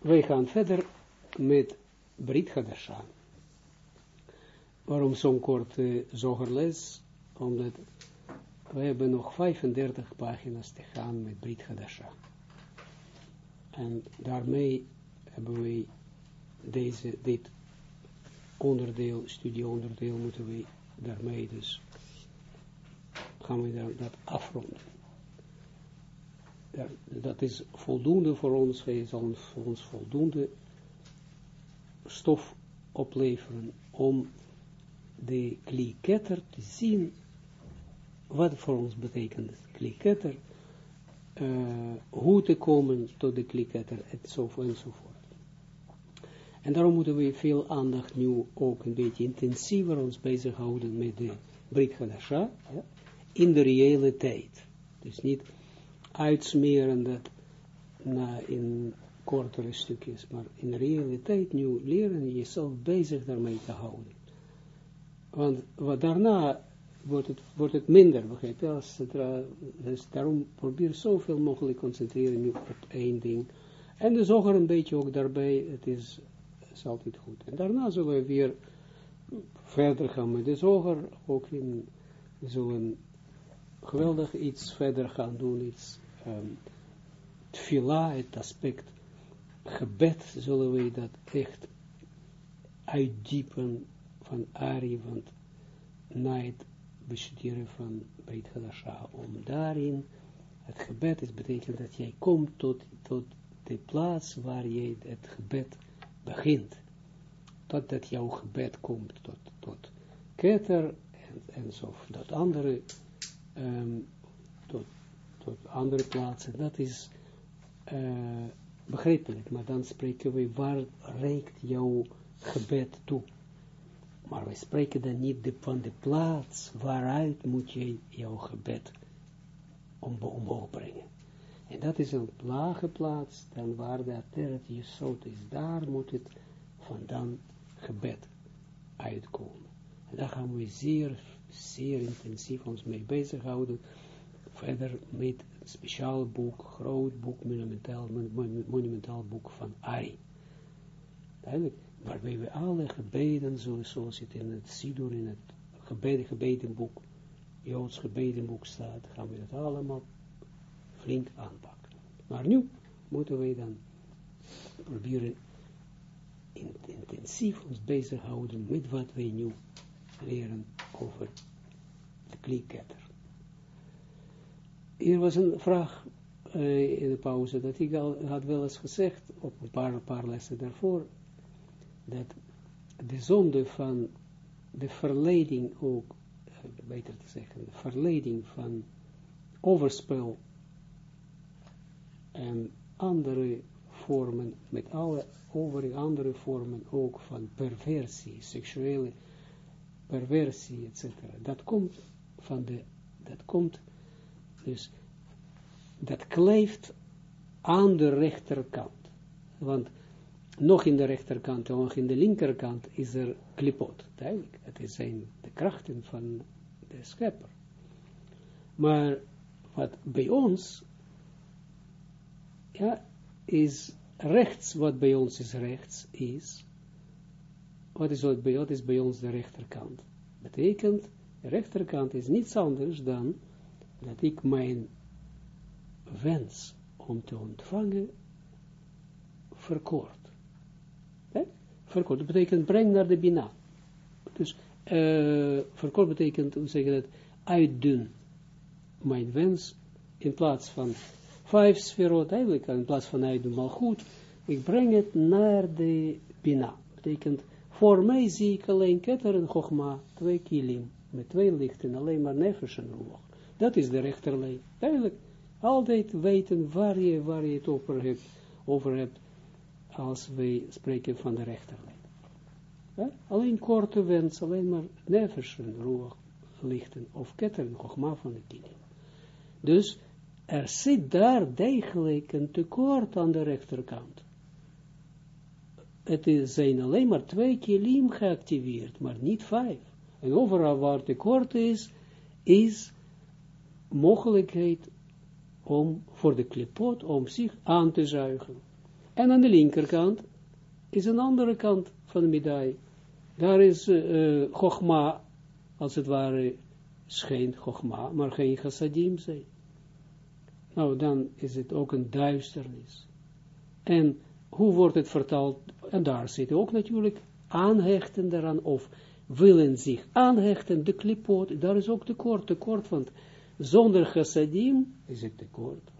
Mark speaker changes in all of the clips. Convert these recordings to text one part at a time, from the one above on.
Speaker 1: wij gaan verder met Brit Hadasha. Waarom zo'n korte zogerles? Omdat we hebben nog 35 pagina's te gaan met Brit Hadasha. En daarmee hebben we deze, dit onderdeel, studieonderdeel, moeten we daarmee dus, gaan we dat afronden. Dat is voldoende voor ons, hij zal voor ons voldoende stof opleveren om de kliketter te zien, wat voor ons betekent kliketter, uh, hoe te komen tot de kliketter, enzovoort, enzovoort. En daarom moeten we veel aandacht nu ook een beetje intensiever ons bezighouden met de Brit Hadasha, ja, in de reële tijd. Dus niet uitsmeren dat na in kortere stukjes, maar in tijd nu leren jezelf bezig daarmee te houden. Want wat daarna wordt het, wordt het minder, begrijp je? Als het, dus daarom probeer zoveel mogelijk concentreren nu op één ding. En de zoger een beetje ook daarbij, het is, altijd goed. En daarna zullen we weer verder gaan met de zoger, ook in, zullen geweldig iets verder gaan doen, iets um, tfila, het aspect gebed, zullen we dat echt uitdiepen van Ari, want na het bestuderen van Beit Hadasha, om daarin, het gebed is betekent dat jij komt tot, tot de plaats waar je het gebed begint. Totdat jouw gebed komt tot, tot keter en, en zo, tot andere, um, tot andere plaatsen. Dat is uh, begrijpelijk, maar dan spreken we waar reikt jouw gebed toe. Maar we spreken dan niet van de plaats waaruit moet je jouw gebed om, omhoog brengen. En dat is een lage plaats, dan waar de ateret jesot is, daar moet het vandaan gebed uitkomen. En daar gaan we zeer, zeer intensief ons mee bezighouden, verder met een speciaal boek, groot boek, monumentaal, monumentaal boek van Ari. Duidelijk, waarbij we alle gebeden, zoals het in het Sidur, in het gebeden, gebedenboek, Joods gebedenboek staat, gaan we dat allemaal flink aanpakken. Maar nu moeten wij dan proberen intensief ons bezighouden met wat wij nu leren over de klikketter. Hier was een vraag uh, in de pauze, dat ik al had wel eens gezegd, op een paar, paar lessen daarvoor, dat de zonde van de verleiding ook, uh, beter te zeggen, de verleiding van overspel en andere vormen, met alle over andere vormen ook van perversie, seksuele perversie, etc. Dat komt van de, dat komt, dus, dat kleeft aan de rechterkant. Want nog in de rechterkant, nog in de linkerkant is er klipot, duidelijk. Het zijn de krachten van de schepper. Maar wat bij ons, ja, is rechts, wat bij ons is rechts, is, wat is, wat bij, wat is bij ons de rechterkant? Betekent, de rechterkant is niets anders dan dat ik mijn wens om te ontvangen verkort. Eh? Verkort, dat betekent breng naar de bina. Dus uh, verkort betekent, hoe zeg je dat, uitdun mijn wens in plaats van vijf sferot, eigenlijk in plaats van uitdun mal goed, ik breng het naar de bina. Betekent, voor mij zie ik alleen ketter en twee kilim, met twee lichten, alleen maar nefesh en. Dat is de rechterlijn. Duidelijk, altijd weten waar je, waar je het over hebt, over hebt als wij spreken van de rechterlijn. Alleen korte wens, alleen maar nefesh en ruach lichten, of ketter en chogma van de kilim. Dus, er zit daar degelijk een tekort aan de rechterkant het is, zijn alleen maar twee kilim geactiveerd, maar niet vijf. En overal waar tekort is, is mogelijkheid om voor de klipot om zich aan te zuigen. En aan de linkerkant is een andere kant van de medaille. Daar is uh, Chogma, als het ware, schijnt Chogma, maar geen chassadim zijn. Nou, dan is het ook een duisternis. En hoe wordt het vertaald? En daar zit ook natuurlijk aanhechten daaraan, of willen zich aanhechten, de klipot, daar is ook tekort, tekort, want zonder chassadim is het tekort.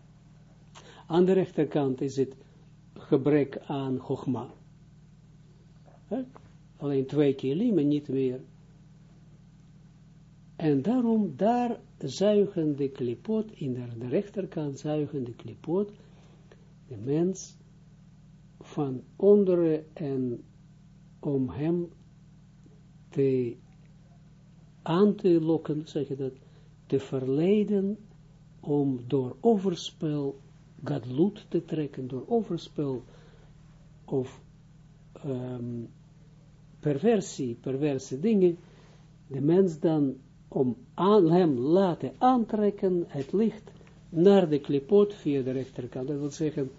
Speaker 1: Aan de rechterkant is het gebrek aan chogma. Alleen twee keer en niet meer. En daarom, daar zuigen de klipot, in de, rechterkant zuigen de klipot, de mens, van onderen en om hem te aan te lokken, zeg je dat, te verleiden om door overspel gadlut te trekken, door overspel of um, perversie, perverse dingen, de mens dan om aan hem laten aantrekken het licht naar de klipot via de rechterkant. Dat wil zeggen,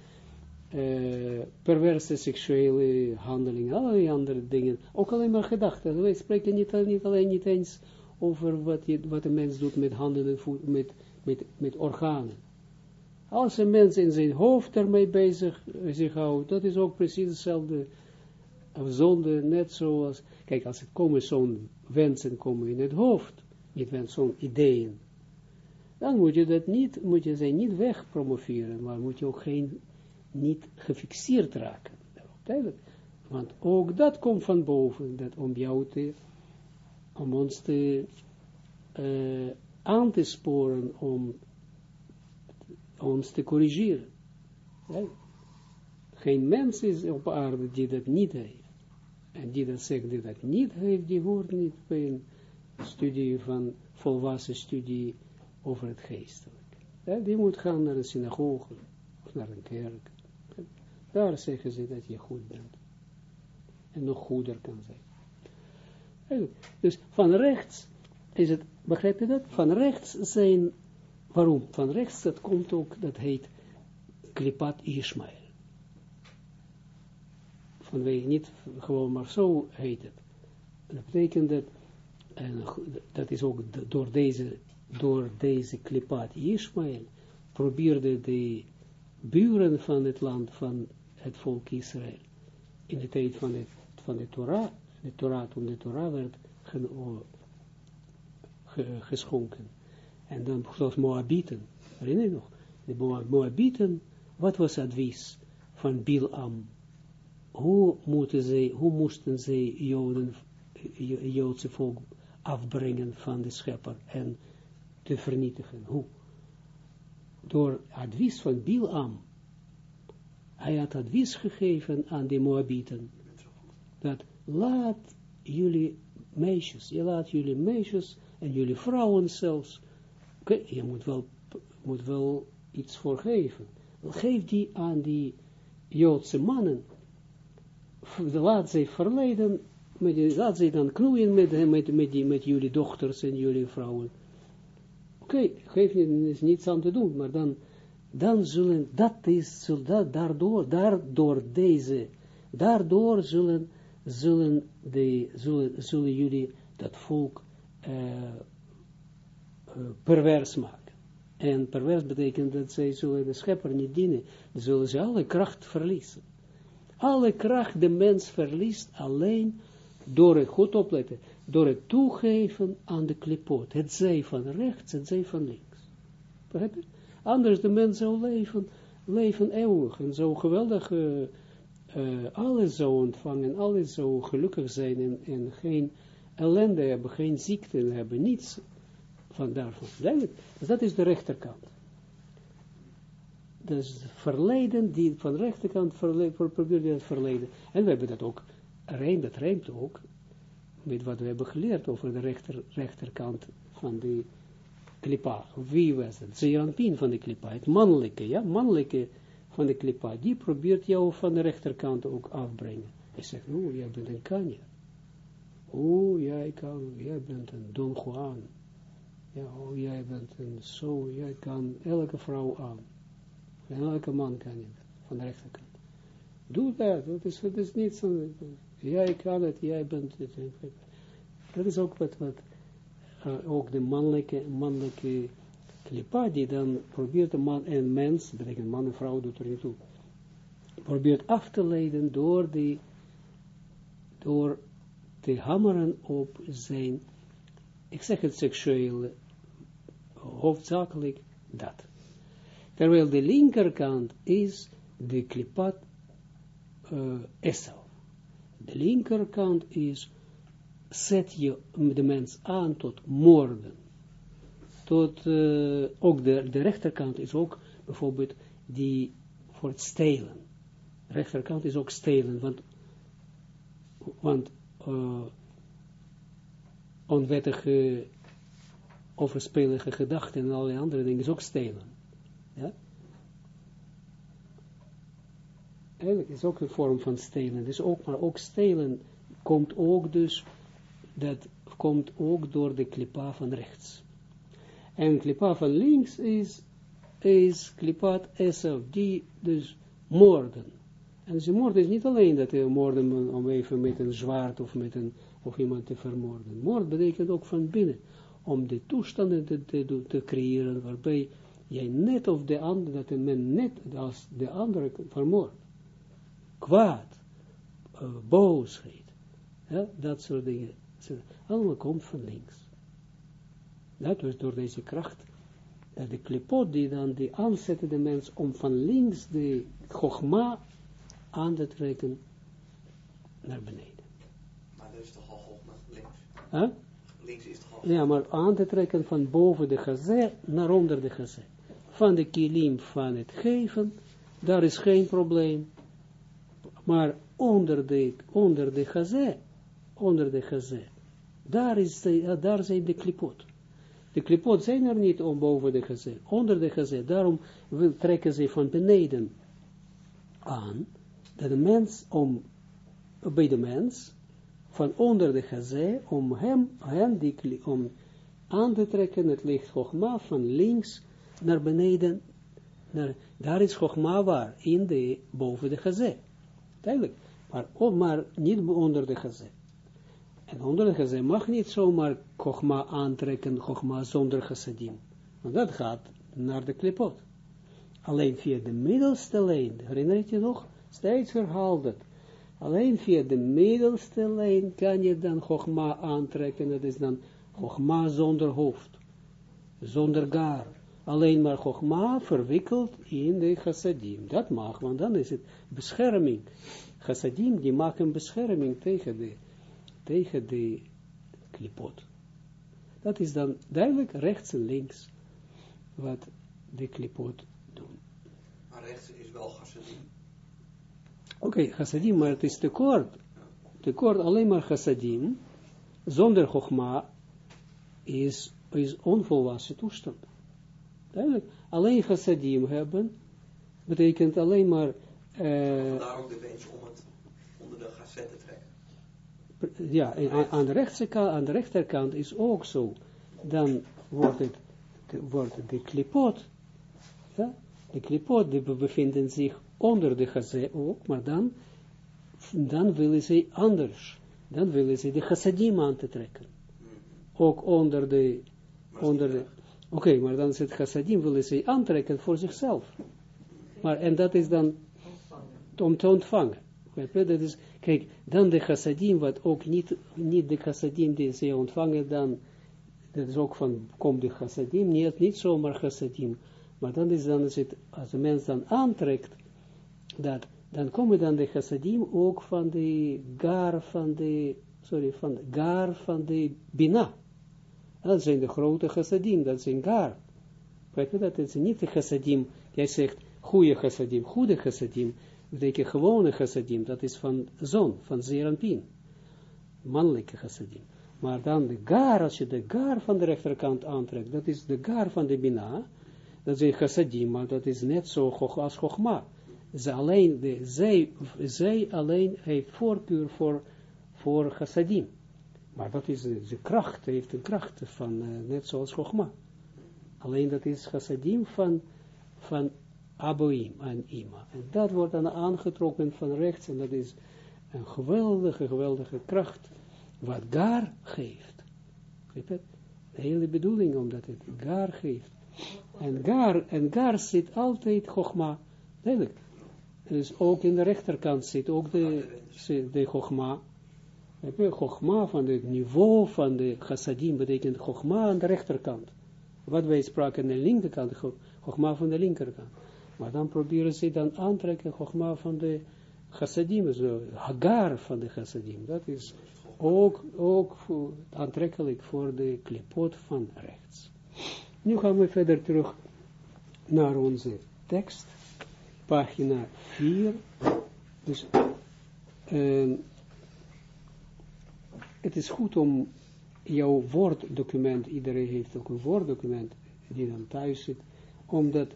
Speaker 1: uh, perverse seksuele handelingen, allerlei andere dingen, ook alleen maar gedachten. Wij spreken niet alleen niet eens over wat, je, wat een mens doet met handen en voeten, met, met, met organen. Als een mens in zijn hoofd ermee bezig zich houdt, dat is ook precies hetzelfde zonde, net zoals, kijk, als het komen zo'n wensen komen in het hoofd, niet zo'n ideeën, dan moet je dat niet, moet je ze niet wegpromoveren, maar moet je ook geen, niet gefixeerd raken. Want ook dat komt van boven, dat om jou te, om ons te, uh, aan te sporen, om ons te corrigeren. Geen mens is op aarde die dat niet heeft. En die dat zegt, die dat niet heeft, die hoort niet bij een studie van, volwassen studie over het geestelijk. die moet gaan naar een synagoge, of naar een kerk. Daar zeggen ze dat je goed bent. En nog goeder kan zijn. Dus van rechts is het, begrijp je dat? Van rechts zijn, waarom? Van rechts, dat komt ook, dat heet Klipat Ishmael vanwege niet gewoon maar zo heet het. dat betekent dat, en dat is ook door deze, door deze klipaat Ismaël, probeerde de buren van het land, van het volk Israël, in de tijd van, het, van de Torah, de Torah, toen de Torah werd geschonken. En dan zoals Moabieten, herinner je nog? De Moabieten, wat was advies van Bilam? hoe, moeten zij, hoe moesten zij Joden, Joodse volk afbrengen van de schepper en te vernietigen? Hoe? Door advies van Bilam. Hij had advies gegeven aan de Moabieten, dat laat jullie meisjes, je laat jullie meisjes en jullie vrouwen zelfs, oké, je moet wel, moet wel iets voor geven. Geef die aan die Joodse mannen, laat zij verleiden, met, laat zij dan knoeien met, met, met, die, met jullie dochters en jullie vrouwen. Oké, okay, geef is niets aan te doen, maar dan, dan zullen, dat is, dat, daardoor, daardoor deze, daardoor zullen, zullen, de, zullen, zullen jullie dat volk uh, pervers maken. En pervers betekent dat zij zullen de schepper niet dienen, dan zullen ze alle kracht verliezen. Alle kracht de mens verliest alleen door het goed opletten, door het toegeven aan de klipot. Het zij van rechts, het zij van links. Begrijp je? Anders de mens zou leven, leven eeuwig en zo geweldig uh, alles zou ontvangen, alles zou gelukkig zijn en, en geen ellende hebben, geen ziekte hebben, niets van daarvan. Dus dat is de rechterkant dus verleden, die van de rechterkant probeert het verleden. En we hebben dat ook, dat rijmt ook, met wat we hebben geleerd over de rechter, rechterkant van de klipa. Wie was het? Zeeranpien van de klipa, het mannelijke, ja, mannelijke van de klipa, die probeert jou van de rechterkant ook afbrengen. Hij zegt, oh, jij bent een kanje. Oh, jij kan, jij bent een Don Juan. Ja, oh, jij bent een zo, jij kan elke vrouw aan. En elke man kan je van de rechterkant. Doe dat, dat is, dat is niet zo, jij kan het, jij bent het. Dat is ook wat, wat uh, ook de mannelijke, mannelijke klipa, die dan probeert een man en mens, betekent man en vrouw doet er niet toe, probeert af te leiden door die, door te hameren op zijn, ik seksuele, hoofdzakelijk dat. Terwijl de linkerkant is de klipat uh, Esau. De linkerkant is, zet je de mens aan tot moorden. Tot, uh, ook de, de rechterkant is ook bijvoorbeeld die voor het stelen. De rechterkant is ook stelen, want, want uh, onwettige, overspelige gedachten en allerlei andere dingen is ook stelen. Ja? Eigenlijk is ook een vorm van stelen. Dus ook, maar ook stelen komt ook dus, dat komt ook door de klipa van rechts. En klipa van links is, is klipat Esau, die dus moorden. En dus moord is niet alleen dat je moorden om even met een zwaard of met een, of iemand te vermoorden. Moord betekent ook van binnen, om de toestanden te, te, te creëren waarbij jij net of de andere, dat men net als de andere vermoordt kwaad, uh, boosheid, dat soort dingen, allemaal komt van links. Dat was door deze kracht, dat de klipot die dan die aanzetten de mens om van links de chogma aan te trekken naar beneden.
Speaker 2: Maar dat is toch al links?
Speaker 1: Huh?
Speaker 2: Links is toch al
Speaker 1: Ja, maar aan te trekken van boven de gazé naar onder de gazé. Van de kilim van het geven, daar is geen probleem maar onder de, onder de gazé, onder de gazé, daar, is de, daar zijn de klipot. De klipot zijn er niet om boven de gazé, onder de gazé, daarom wil, trekken ze van beneden aan, dat de mens, om, bij de mens, van onder de gazé, om hem, hem die, om aan te trekken, het licht Chogma van links naar beneden, naar, daar is Chogma waar, in de, boven de gazé. Duidelijk. Maar, maar niet onder de gazé. En onder de gazé mag niet zomaar Chogma aantrekken, Chogma zonder chassadim. Want dat gaat naar de klipot. Alleen via de middelste lijn, herinner je nog? Steeds herhaald het. Alleen via de middelste lijn kan je dan Chogma aantrekken. Dat is dan Chogma zonder hoofd. Zonder gar. Alleen maar Chogma verwikkeld in de chassadim. Dat mag, want dan is het bescherming. Chassadim, die maken bescherming tegen de, tegen de klipot. Dat is dan duidelijk rechts en links wat de klipot doen.
Speaker 2: Maar rechts is wel chassadim.
Speaker 1: Oké, okay, chassadim, maar het is te kort. Te kort, alleen maar chassadim, zonder chogma, is, is onvolwassen toestand. Duidelijk, alleen chassadim hebben, betekent alleen maar... Uh,
Speaker 2: Vandaar ook de wens om het onder de gazette te.
Speaker 1: Ja, aan, de rechterkant, aan de rechterkant is ook zo. Dan wordt het, de, wordt de klipot, ja, de klipot, die bevinden zich onder de gazé ook, maar dan, dan willen ze anders. Dan willen ze de chassadim aan te trekken. Ook onder de, onder de, Oké, okay, maar dan is het chassadim, willen ze aantrekken voor zichzelf. Maar, en dat is dan om te ontvangen. Dat is, kijk, dan de chassadim, wat ook niet, niet de chassadim die ze ontvangen, dan, dat is ook van, komt de chassadim, niet, niet zomaar chassadim, maar dan is, dan is het, als de mens dan aantrekt, dat, dan komen dan de chassadim ook van de gar van de, sorry, van de gar van de bina. Dat zijn de grote chassadim, dat zijn gar. Kijk, dat? Is niet de chassadim, jij zegt goede chassadim, goede chassadim, betekent gewone chassadim, dat is van zon, van zeranpin, mannelijke chassadim. Maar dan de gar, als je de gar van de rechterkant aantrekt, dat is de gar van de bina, dat zijn chassadim, maar dat is net zo als chogma. Ze alleen, de, zij, zij alleen heeft voorkeur voor, voor chassadim. Maar dat is de, de kracht, heeft een kracht van, uh, net zoals Chogma. Alleen dat is chassadim van, van Aboim en Ima. En dat wordt dan aangetrokken van rechts en dat is een geweldige, geweldige kracht wat Gar geeft. De hele bedoeling omdat het Gar geeft. En Gar, en Gar zit altijd Chogma, duidelijk. Dus ook in de rechterkant zit ook de, de Chogma. Chogma van het niveau van de chassadim betekent Chogma aan de rechterkant. Wat wij spraken aan de linkerkant, Chogma van de linkerkant. Maar dan proberen ze dan aantrekken Chogma van de chassadim, zo, Hagar van de chassadim. Dat is ook, ook aantrekkelijk voor de klipot van rechts. Nu gaan we verder terug naar onze tekst, pagina 4. Dus uh, het is goed om jouw woorddocument, iedereen heeft ook een woorddocument die dan thuis zit, om dat,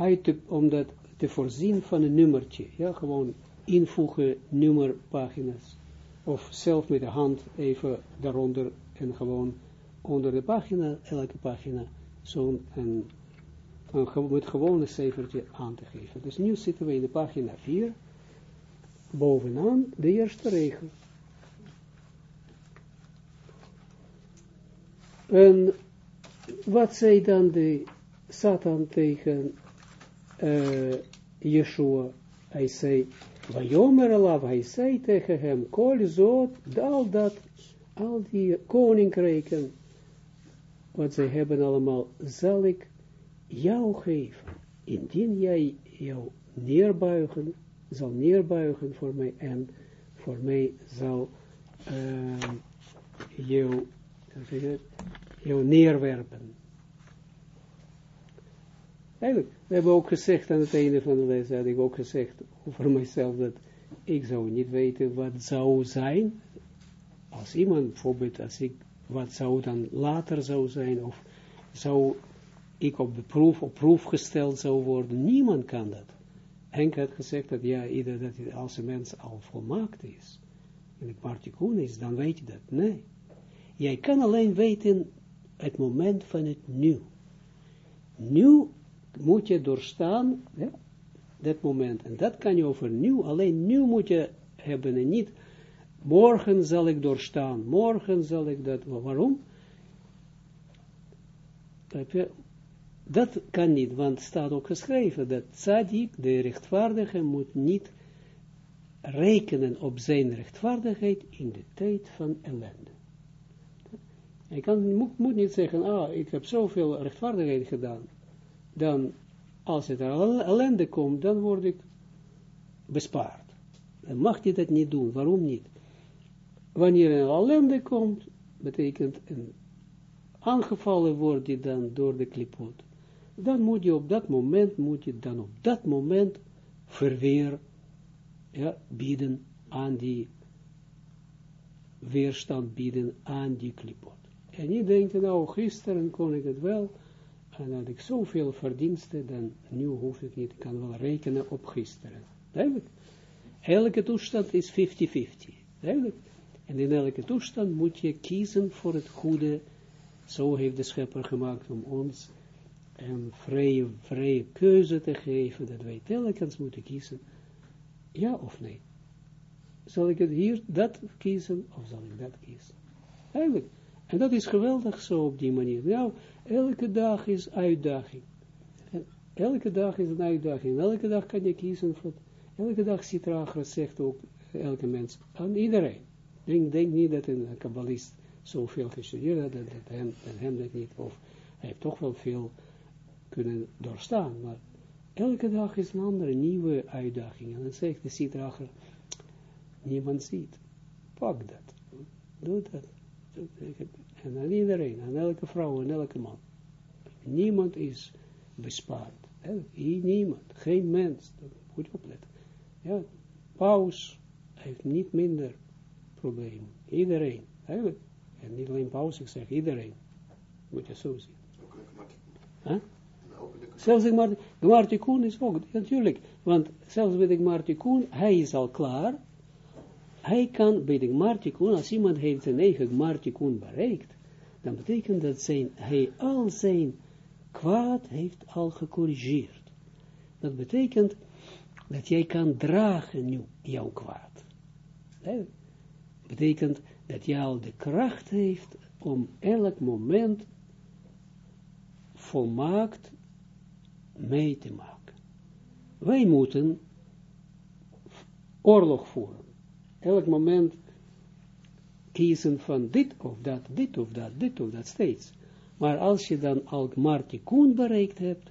Speaker 1: uit om dat te voorzien van een nummertje. Ja, gewoon invoegen nummerpagina's. Of zelf met de hand even daaronder en gewoon onder de pagina, elke pagina, zo'n een, een, met gewone cijfertje aan te geven. Dus nu zitten we in de pagina 4, bovenaan de eerste regel. En wat zei dan de Satan tegen uh, Yeshua? Hij zei, Vajomer alav, hij zei tegen hem, kol zot, al dat, al die koninkrijken, wat zij hebben allemaal, zal ik jou geven. Indien jij jou neerbuigen, zal neerbuigen voor mij en voor mij zal uh, jou, jou neerwerpen. Eigenlijk, we hebben ook gezegd aan het einde van de les, had ik ook gezegd over mezelf, dat ik zou niet weten wat zou zijn, als iemand bijvoorbeeld, als ik, wat zou dan later zou zijn, of zou ik op de proef, op proef gesteld zou worden, niemand kan dat. Henk had gezegd dat ja, ieder dat als een mens al volmaakt is, en het partikoen is, dan weet je dat. Nee. Jij kan alleen weten het moment van het nu. Nu moet je doorstaan, dat moment. En dat kan je over nu, alleen nu moet je hebben en niet, morgen zal ik doorstaan, morgen zal ik dat, waarom? Dat kan niet, want staat ook geschreven dat Tzadik, de rechtvaardige, moet niet rekenen op zijn rechtvaardigheid in de tijd van ellende. Je kan, moet, moet niet zeggen, ah, ik heb zoveel rechtvaardigheid gedaan, dan als het ellende komt, dan word ik bespaard. Dan mag je dat niet doen. Waarom niet? Wanneer een ellende komt, betekent een aangevallen wordt je dan door de klipot. Dan moet je op dat moment, moet je dan op dat moment verweer ja, bieden aan die weerstand bieden aan die klipot. En je denkt, nou, gisteren kon ik het wel, en had ik zoveel verdiensten, dan nu hoef ik niet, ik kan wel rekenen op gisteren. Duidelijk. Elke toestand is 50-50. Duidelijk. En in elke toestand moet je kiezen voor het goede. Zo heeft de schepper gemaakt om ons een vrije, vrije keuze te geven, dat wij telkens moeten kiezen, ja of nee. Zal ik het hier, dat kiezen, of zal ik dat kiezen? Eigenlijk. En dat is geweldig zo op die manier. Nou, elke dag is uitdaging. Elke dag is een uitdaging. Elke dag kan je kiezen voor, elke dag zit er zegt ook elke mens, aan iedereen. Denk, denk niet dat een kabbalist zoveel gestudeerd heeft, dat, dat, hem, dat hem niet, of hij heeft toch wel veel kunnen doorstaan, maar elke dag is een andere nieuwe uitdaging. En dan zegt de Sitracher, niemand ziet. Pak dat. Doe dat. En aan iedereen, aan elke vrouw en elke man. Niemand is bespaard. Niemand, geen mens. Moet je opletten. Ja, paus heeft niet minder problemen. Iedereen. Eigenlijk. En niet alleen paus, ik zeg iedereen. Moet je zo zien. Huh? Zelfs de Gmartikun is ook, natuurlijk. Want zelfs bij de Gmartikun, hij is al klaar hij kan bij de Gmartikun, als iemand heeft zijn eigen Gmartikun bereikt, dan betekent dat zijn, hij al zijn kwaad heeft al gecorrigeerd. Dat betekent dat jij kan dragen nu jouw kwaad. Dat betekent dat jij al de kracht heeft om elk moment volmaakt mee te maken. Wij moeten oorlog voeren. Elk moment kiezen van dit of dat, dit of dat, dit of dat steeds. Maar als je dan al Martikun bereikt hebt,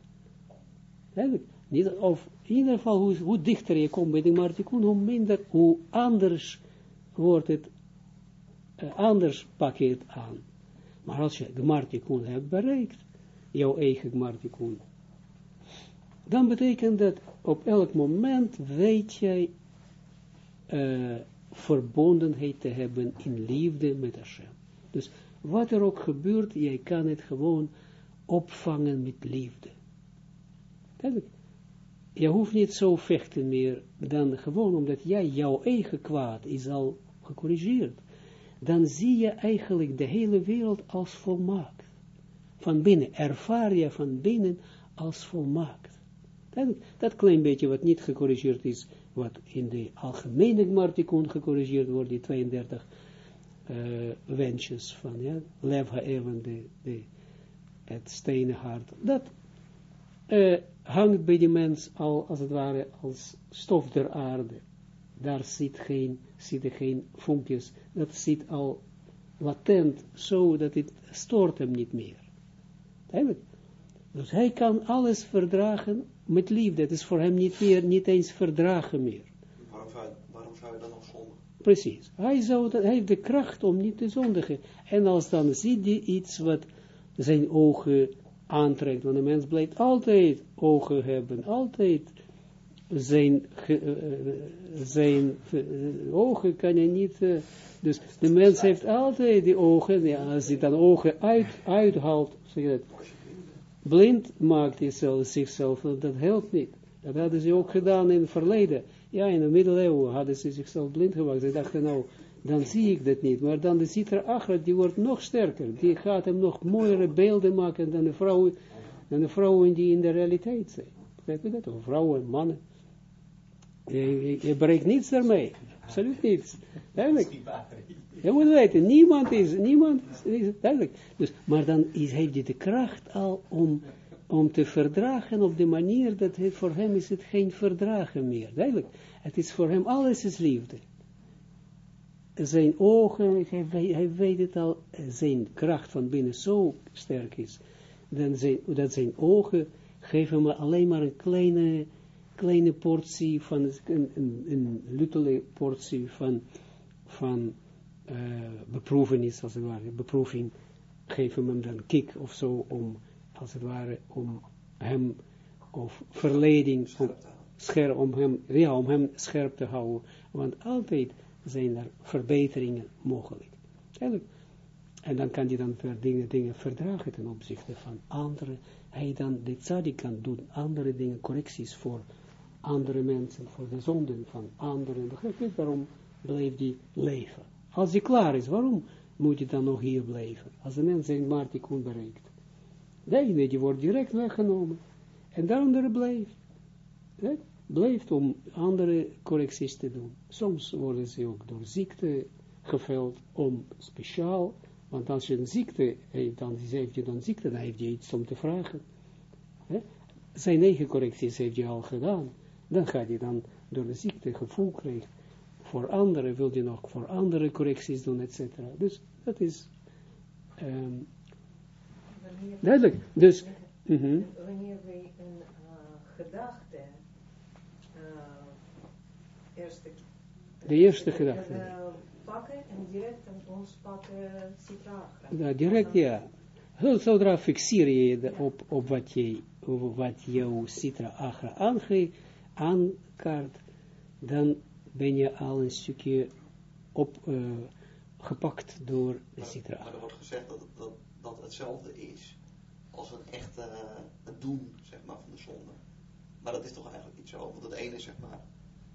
Speaker 1: of in ieder geval hoe, dichter je komt bij de Martikun, hoe minder, hoe anders wordt het, uh, anders pak je het aan. Maar als je de Martikun hebt bereikt, jouw eigen Martikun, dan betekent dat op elk moment weet jij uh, verbondenheid te hebben in liefde met Hashem. Dus wat er ook gebeurt, jij kan het gewoon opvangen met liefde. Je hoeft niet zo vechten meer, dan gewoon omdat jij jouw eigen kwaad is al gecorrigeerd. Dan zie je eigenlijk de hele wereld als volmaakt. Van binnen, ervaar je van binnen als volmaakt. Dat klein beetje wat niet gecorrigeerd is, wat in de algemene Martikon gecorrigeerd wordt, die 32 uh, wensjes van, ja, Lev even de, het stenen hart, dat uh, hangt bij die mens al, als het ware, als stof der aarde. Daar zit geen, zitten geen vonkjes, dat zit al latent, zo dat het stoort hem niet meer. Eigenlijk. Dus hij kan alles verdragen met liefde. Het is voor hem niet meer, niet eens verdragen meer.
Speaker 2: Waarom zou, waarom zou je dan nog zondigen?
Speaker 1: Precies. Hij, zou hij heeft de kracht om niet te zondigen. En als dan ziet hij iets wat zijn ogen aantrekt, want een mens blijft altijd ogen hebben, altijd zijn, uh, zijn uh, ogen kan je niet, dus de mens heeft altijd die ogen, ja, als hij dan ogen uit, uithaalt, zeg je dat, blind maakt zichzelf, dat helpt niet. Dat hadden ze ook gedaan in het verleden. Ja, in de middeleeuwen hadden ze zichzelf blind gemaakt. Ze dachten, nou, dan zie ik dat niet. Maar dan de Sitra Achra, die wordt nog sterker. Die gaat hem nog mooiere beelden maken dan de vrouwen, dan de vrouwen die in de realiteit zijn. Begrijp je dat? Of vrouwen, mannen. Je, je, niets daarmee. Absoluut niets. Duidelijk. Je moet weten, niemand is, niemand is, duidelijk. Dus, maar dan is, heeft hij de kracht al om, om te verdragen op de manier dat het, voor hem is het geen verdragen meer. Duidelijk. Het is voor hem, alles is liefde. Zijn ogen, hij, hij weet het al, zijn kracht van binnen zo sterk is, dan zijn, dat zijn ogen geven hem alleen maar een kleine, kleine portie van, een, een, een luttele portie van, van uh, beproevenis, als het ware, beproeving, geven hem dan kick of zo, om, als het ware, om hem, of verleiding, om, scherp, om hem, ja, om hem scherp te houden, want altijd zijn er verbeteringen mogelijk. En dan kan hij dan dingen, dingen verdragen ten opzichte van anderen. Hij dan de tzaddik kan doen, andere dingen, correcties voor andere mensen, voor de zonden van anderen. Begrijp je, waarom blijft die leven? Als hij klaar is, waarom moet hij dan nog hier blijven? Als de mens zijn Martikun bereikt. De ene die wordt direct weggenomen. En de andere blijft. He? Blijft om andere correcties te doen. Soms worden ze ook door ziekte geveld om speciaal. Want als je een ziekte heeft, dan heeft je dan ziekte, dan heeft je iets om te vragen. Zijn eigen correcties heeft je al gedaan. Dan gaat hij dan door de ziekte gevoel krijgen voor anderen, wil je nog voor andere correcties doen, et cetera. Dus dat is um, duidelijk. Dus,
Speaker 3: uh -huh. Wanneer we een uh, gedachte, uh, eerste,
Speaker 1: de eerste gedachte,
Speaker 3: uh, pakken en direct aan ons pakken citra
Speaker 1: Ja, direct ja. Zodra fixeer je op, op wat, je, op wat jouw citra agra aankaart, dan ben je al een stukje opgepakt uh, door de citra.
Speaker 2: Maar er wordt gezegd dat, dat, dat hetzelfde is als een echte uh, doen, zeg maar, van de zonde. Maar dat is toch eigenlijk niet zo, want het ene is, zeg maar,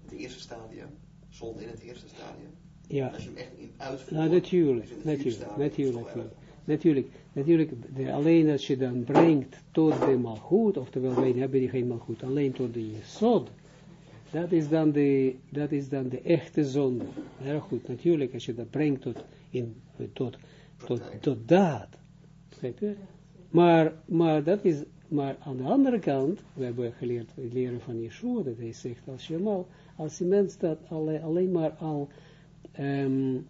Speaker 2: het eerste stadium, zonde in het eerste stadium.
Speaker 1: Ja.
Speaker 2: En als je hem echt in uitvoert,
Speaker 1: nou, natuurlijk, natuurlijk, natuurlijk, natuurlijk. Natuurlijk, natuurlijk, de, alleen als je dan brengt tot de malgoed, oftewel wij hebben die geen malgoed, alleen tot de jesod, dat is dan de, dat is dan de echte zonde. Heel goed, natuurlijk, als je dat brengt tot, in, tot, tot, tot daad. Je? Maar, maar dat is, maar aan de andere kant, we hebben geleerd, we leren van Yeshua, dat hij zegt, als je mal, als die mens dat alleen, alleen maar al, um,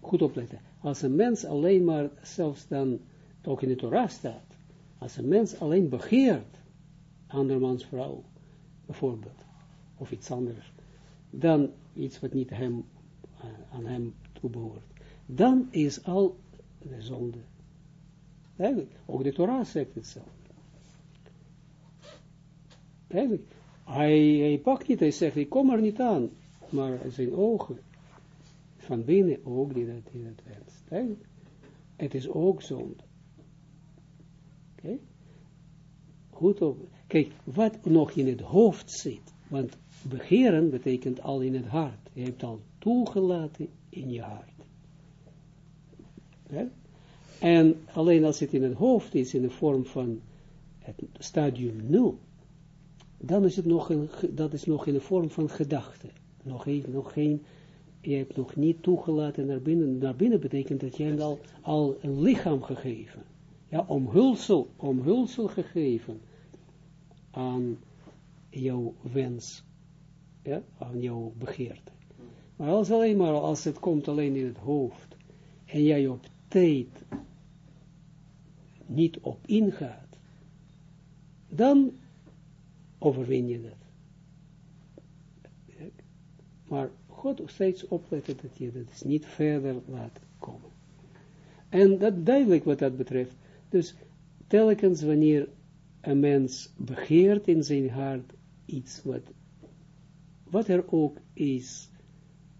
Speaker 1: goed opletten, als een mens alleen maar, zelfs dan, ook in de Torah staat, als een mens alleen begeert, andermans vrouw, bijvoorbeeld, of iets anders, dan iets wat niet hem, uh, aan hem toebehoort, dan is al de zonde. Eigenlijk, ook de Torah zegt hetzelfde. Eigenlijk, hij, hij pakt niet, hij zegt, ik kom er niet aan, maar zijn ogen, van binnen ook die dat, die dat wenst. Eigenlijk, het is ook zonde. Oké? Goed op. Kijk, wat nog in het hoofd zit, want begeren betekent al in het hart. Je hebt al toegelaten in je hart. En alleen als het in het hoofd is, in de vorm van het stadium 0, dan is het nog, dat is nog in de vorm van gedachte. Nog, geen, nog geen, je hebt nog niet toegelaten naar binnen. Naar binnen betekent dat jij al, al een lichaam gegeven. Ja, omhulsel, omhulsel gegeven aan jouw wens, ja, aan jouw begeerte. Maar als alleen maar, als het komt alleen in het hoofd, en jij op tijd niet op ingaat, dan overwin je dat. Maar God steeds opletten dat je dat niet verder laat komen. En dat duidelijk wat dat betreft. Dus telkens wanneer een mens begeert in zijn hart iets wat, wat er ook is,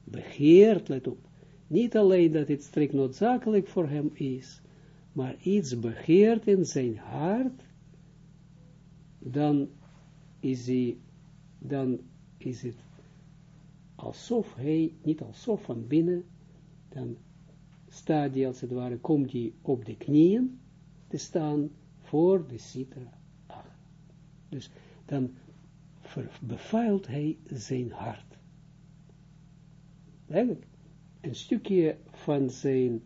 Speaker 1: begeert, let op, niet alleen dat het strikt noodzakelijk voor hem is, maar iets begeert in zijn hart, dan is, hij, dan is het alsof hij, niet alsof van binnen, dan staat hij als het ware, komt hij op de knieën te staan voor de citra Dus dan bevuilt hij zijn hart. Eigenlijk, een stukje van zijn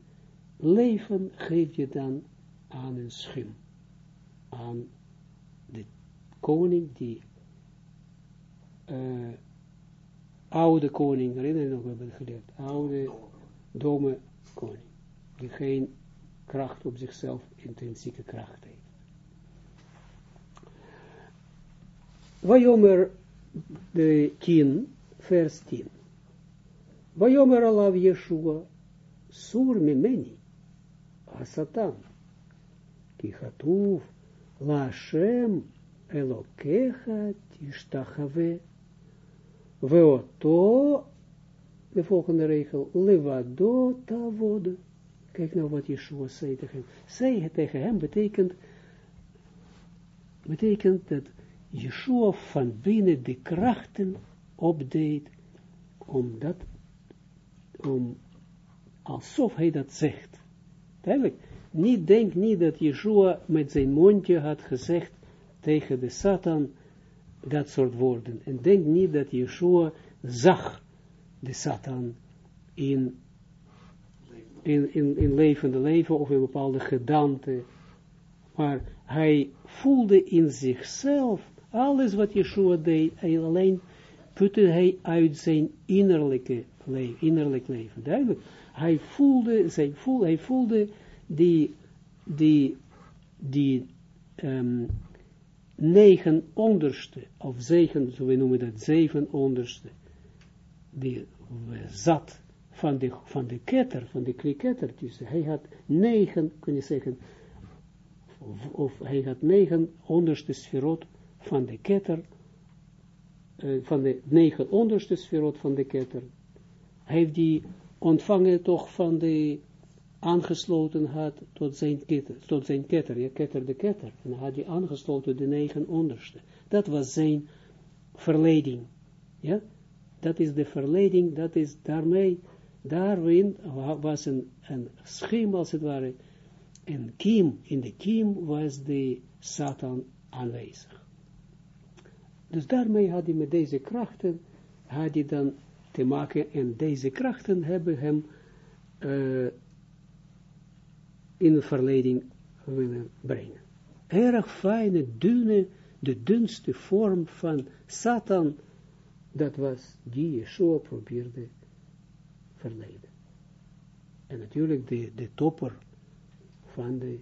Speaker 1: leven geef je dan aan een schim, aan de koning die uh, oude koning, herinner je nog, we hebben geleerd, oude, domme koning, die geen kracht op zichzelf, intrinsieke kracht heeft. Wajomer de 10, vers 10. Wajomer alav Yeshua, sur mimeni, asatan, ki chatuv, la Hashem, elokecha tishtachave, Veoto, de volgende regel, levado tavode. Kijk nou wat Yeshua zei tegen hem. Zei tegen hem betekent, betekent dat Yeshua van binnen de krachten opdeed, om dat, om, alsof hij dat zegt. Duidelijk, niet, denk niet dat Yeshua met zijn mondje had gezegd tegen de Satan, dat soort woorden. En denk niet dat Yeshua zag de Satan in, in, in, levende leven of in bepaalde gedaante. Maar hij voelde in zichzelf alles wat Yeshua deed, en alleen putte hij uit zijn innerlijke leven, innerlijk leven. Duidelijk. Hij voelde, zijn voel, hij voelde die, die, die um, negen onderste, of zeven, zo we noemen dat, zeven onderste, die zat van de, van de ketter, van de kriketter, dus hij had negen, kun je zeggen, of, of hij had negen onderste sferot van de ketter, uh, van de negen onderste sferot van de ketter, heeft die ontvangen toch van de aangesloten had tot zijn ketter, tot zijn ketter, ja, ketter de ketter. En had hij aangesloten de negen onderste. Dat was zijn verleiding. Ja, dat is de verleiding, dat is daarmee, daarin was een, een schim als het ware, in kiem, in de kiem was de Satan aanwezig. Dus daarmee had hij met deze krachten, had hij dan te maken, en deze krachten hebben hem uh, in verleiding willen brengen. Erg fijne, dunne, de dunste vorm van Satan, dat was die Yeshua probeerde verleiden. En natuurlijk de, de topper van de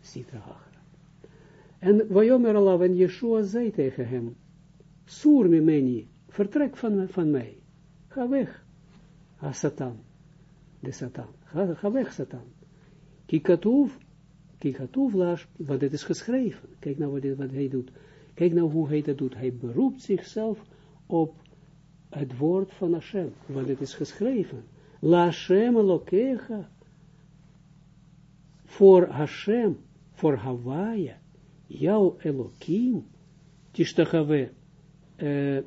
Speaker 1: Sitra. En Wajomer Allah, en Yeshua zei tegen hem, Soer me meni, vertrek van, van mij, ga weg, ha Satan, de Satan, ga, weg Satan. Kikatuv, kikatuv las, want het is geschreven, kijk nou wat, wat hij doet, kijk nou hoe hij dat doet, hij beroept zichzelf op het woord van Hashem, want het is geschreven, La Hashem Elokecha, voor Hashem, voor Hawaii, jouw Elohim, tishtachave, uh,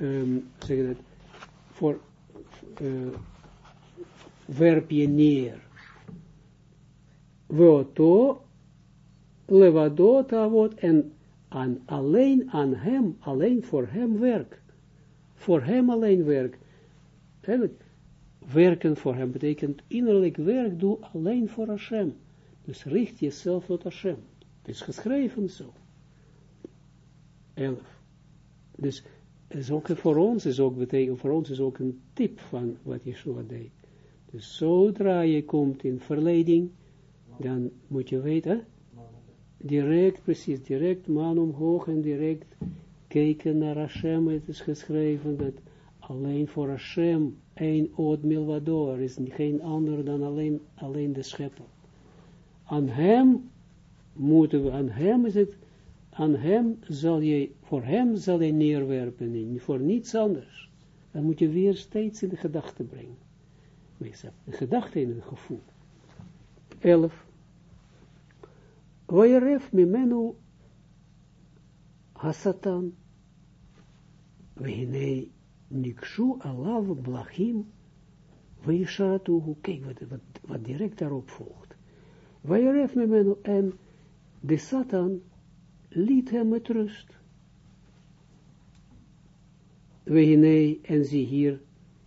Speaker 1: um, zeg dat, voor, uh, werp je neer, Woto, levado tavot, en aan, alleen aan hem, alleen voor hem werk, voor hem alleen werk, werken voor hem betekent innerlijk werk doe alleen voor Hashem. Dus richt jezelf tot Hashem. Het is geschreven zo. Elf. Dus is ook voor ons is ook betekent, voor ons is ook een tip van wat Yeshua deed. Dus zodra je komt in verleiding, dan moet je weten, direct, precies, direct man omhoog en direct kijken naar Hashem. Het is geschreven dat alleen voor Hashem, één oot milvador, is geen ander dan alleen, alleen de schepper. Aan hem moeten we, aan hem is het, aan hem zal je, voor hem zal je neerwerpen, voor niets anders. Dan moet je weer steeds in de gedachte brengen. Een gedachte in een gevoel. 11. Wajeref mimenu hasatan, Wehinei nikshu alav blachim veisharatuhu. Kijk wat, wat, wat direct daarop volgt. Vajeref memenu en de Satan liet hem met rust. Wehinei en zie hier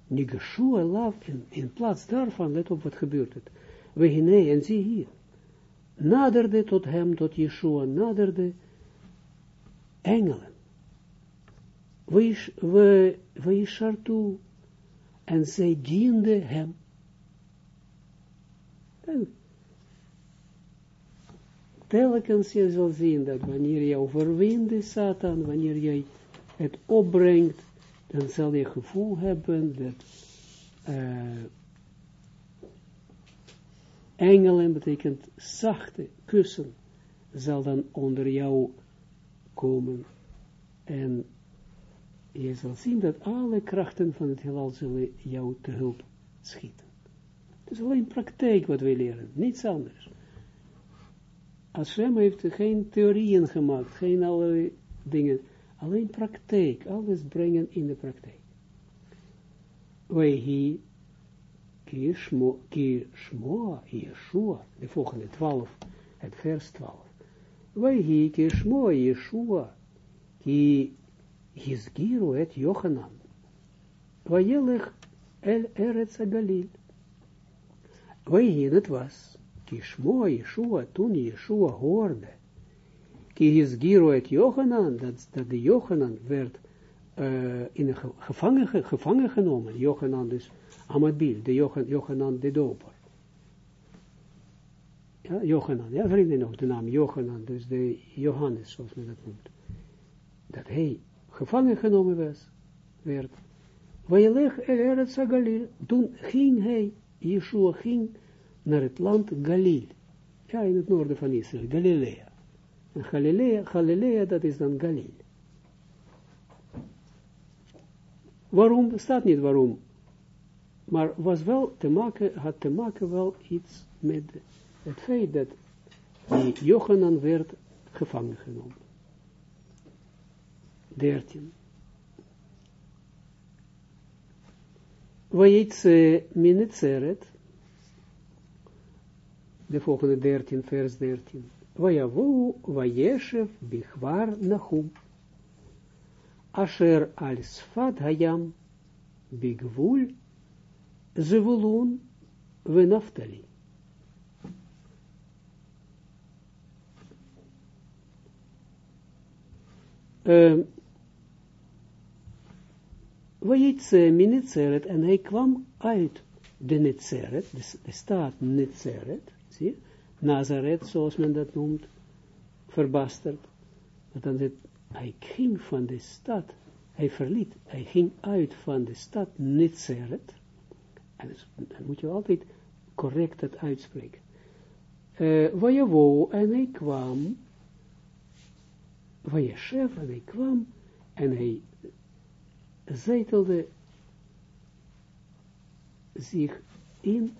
Speaker 1: nikshu alav en in plaats daarvan, let op wat gebeurt het. Wehinei en zie hier. Naderde tot hem, tot Yeshua, naderde engelen Weishartu, en zij diende hem. Telkens je zal zien dat wanneer je overwint Satan, wanneer jij het opbrengt, dan zal je gevoel hebben dat engelen betekent zachte kussen, zal dan onder jou komen en je zal zien dat alle krachten van het heelal zullen jou te hulp schieten. Het is alleen praktijk wat wij leren, niets anders. Hashem heeft geen theorieën gemaakt, geen allerlei dingen, alleen praktijk, alles brengen in de praktijk. Wij ki shmoa, Yeshua, de volgende twaalf, het vers twaalf. Wij hi ki shmoa Yeshua, ki Hizgiru et Yochanan. Vayelech el Eretz Galil. Weehin het was. Kishmo Yeshua, toen Yeshua hoorde. Ki Hizgiru et Yochanan, dat, dat de Yochanan werd uh, in gevangen, gevangen genomen. Yochanan dus Amabil, de Yochanan de doper. Ja, Yochanan, ja vrienden nog de naam Yochanan, dus de Johannes, zoals men dat noemt. Dat hij gevangen genomen was, werd. Wajelech Eretz Galil. Toen ging hij, Yeshua ging naar het land Galil. Ja, in het noorden van Israël, Galilea. En Galilea, Galilea, dat is dan Galil. Waarom? Staat niet waarom. Maar was wel te maken, had te maken wel iets met het feit dat Johanan werd gevangen genomen. 13. Vayitse minetzeret, de volgende 13, vers 13. Vayavo vayeshev bichvar nachum. Asher al sfat hayam bigvul zevulun venaftali. Uh, Vajitse minetzeret, en hij kwam uit de Netzeret, de staat Netzeret, zie Nazareth, zoals men dat noemt, verbasterd. Dat dan het, hij ging van de stad, hij verliet, hij ging uit van de stad Netzeret, en dan moet je altijd correct het uitspreken. Uh, Vajavo, en hij kwam, Vajeshev, en hij kwam, en hij zetelde zich in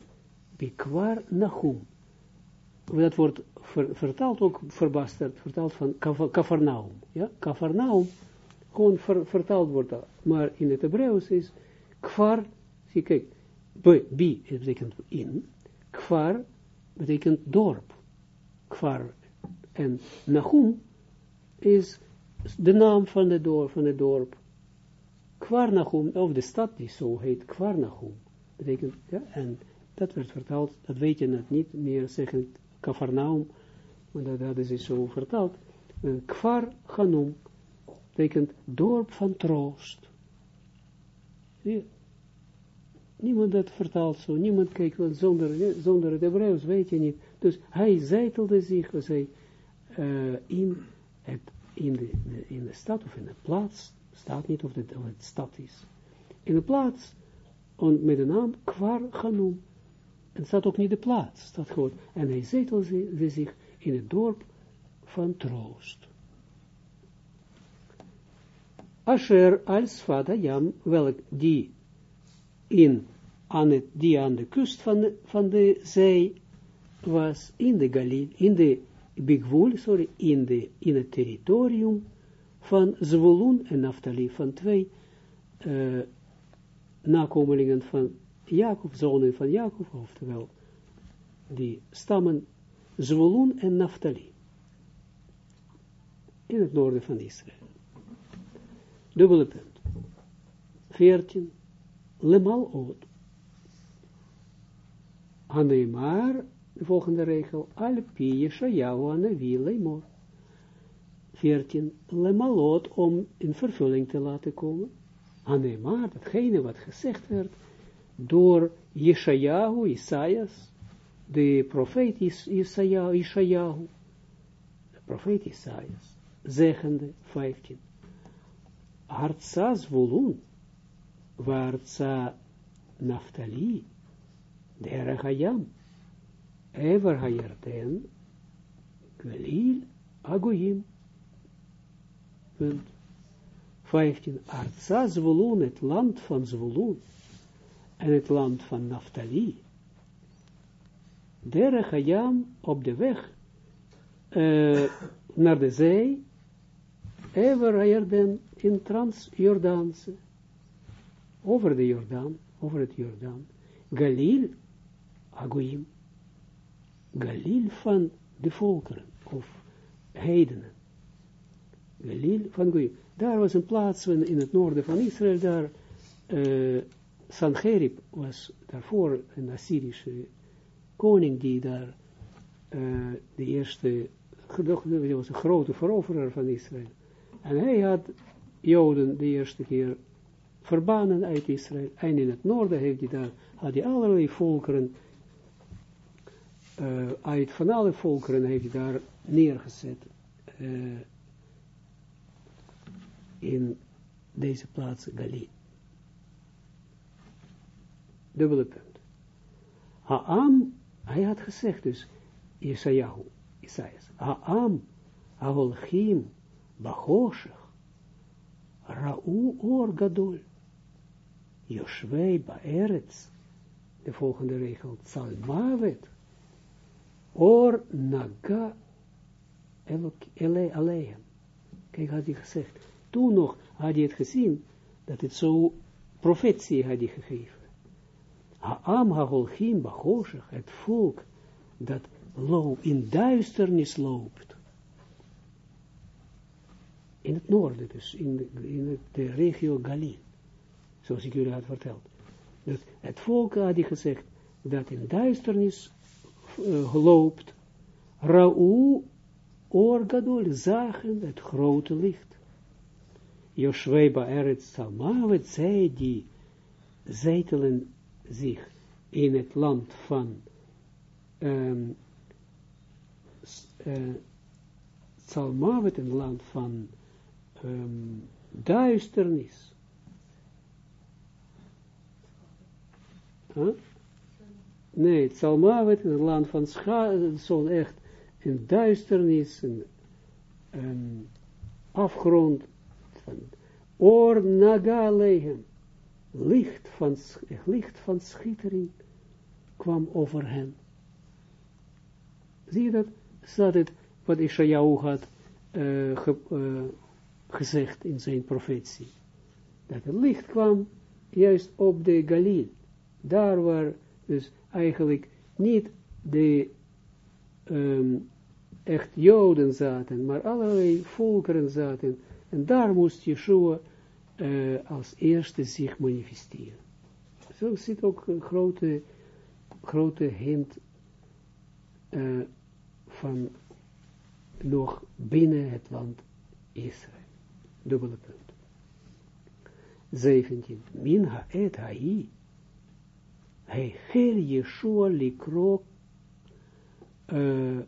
Speaker 1: Bikwar Nachum. Dat wordt ver, vertaald ook verbasterd, vertaald van Kafarnaum. Ja, Kafarnaum, gewoon ver, vertaald wordt dat. Maar in het Hebreeuws is Kwar, zie kijk, bi betekent in, Kwar betekent dorp. Kwar en Nachum is de naam van, de dorp, van het dorp. Of de stad die zo heet, Kwarnachum, betekent, ja, en dat werd vertaald, dat weet je net niet meer zeggen, Kafarnaum, dat hadden ze zo vertaald, uh, Kwar Hanum, betekent dorp van troost. Niemand dat vertaalt zo, niemand kijkt, want zonder, zonder het Hebreeuws weet je niet. Dus hij zetelde zich, was hij, uh, in, het, in, de, in de stad of in de plaats staat niet of het, het stad is. In de plaats, met de naam Kwar Ganum. En staat ook niet de plaats, staat gewoon. En hij zetelde zich in het dorp van troost. Asher als Jam, welk die in, aan het, die aan de kust van de, van de zee was, in de Galil, in de Bigwoel, sorry, in, de, in het territorium van Zwolun en Naftali, van twee uh, nakomelingen van Jacob, zonen van Jacob, oftewel, die stammen Zwolun en Naftali, in het noorden van Israël. Dubbele punt. 14. Lemal Oot. Haneemar, de volgende regel, al pi Yeshayahu anavi leimor. 14, lemalot, om in vervulling te laten komen. Nee, maar datgene wat gezegd werd door Yeshayahu, Isaias, de profeet Is de profeet Isaias, zeggende, 15, Artsa Zvulun, Waartsa Naftali, Derech Hayam, Ever Hayarten, Galil, Agoyim, punt. 15, Artsa Zvulun, het land van Zvulun, en het land van Naftali, Derech Hayam, op de weg uh, naar de zee, Ever in Trans-Jordaanse, over de Jordaan, over het Jordaan, Galil, Agoim, Galil van de volkeren, of heidenen, Galil van Goyim. Daar was een plaats in het noorden van Israël, daar uh, Sancherib was daarvoor een Assyrische koning die daar uh, de eerste, hij was een grote veroveraar van Israël. En hij had Joden de eerste keer verbannen uit Israël. En in het noorden heeft hij daar, had hij allerlei volkeren, uh, uit van alle volkeren heeft hij daar neergezet. Uh, in deze plaats Galil. Dubbele punt. Haam, hij had gezegd dus, Isaiah, Isaias, Haam, Aholchim, Bachoshech, Ra'u or Gadol, Yoshvei Baeretz, de volgende regel, Salmavet, or Naga Ele Alehem. Kijk, had hij gezegd, toen nog had hij het gezien, dat het zo profetie had hij gegeven. Ha'am ha'holchim bachoshech, het volk dat loopt, in duisternis loopt. In het noorden, dus in in de regio Galil, zoals ik jullie had verteld. Dus het volk had hij gezegd, dat in duisternis uh, loopt, Ra'u orgadol zagen het grote licht. Joshweba Eretz Salmavet, zij die zetelen zich in het land van um, uh, Salmavet, een land van um, duisternis. Huh? Nee, Salmavet, een land van zo'n echt een duisternis, een, een afgrond van oor licht van, licht van schittering kwam over hen. Zie je dat? Staat het wat Ishayahu had ge, uh, gezegd in zijn profetie. Dat het licht kwam juist op de Galil. Daar waar dus eigenlijk niet de um, echt Joden zaten, maar allerlei volkeren zaten. En daar moest Yeshua uh, als eerste zich manifesteren. Zo zit ook een grote, grote hint uh, van nog binnen het land Israël. Dubbele punt. 17. Min ha-et ha-i. Hij gel Yeshua likro uh,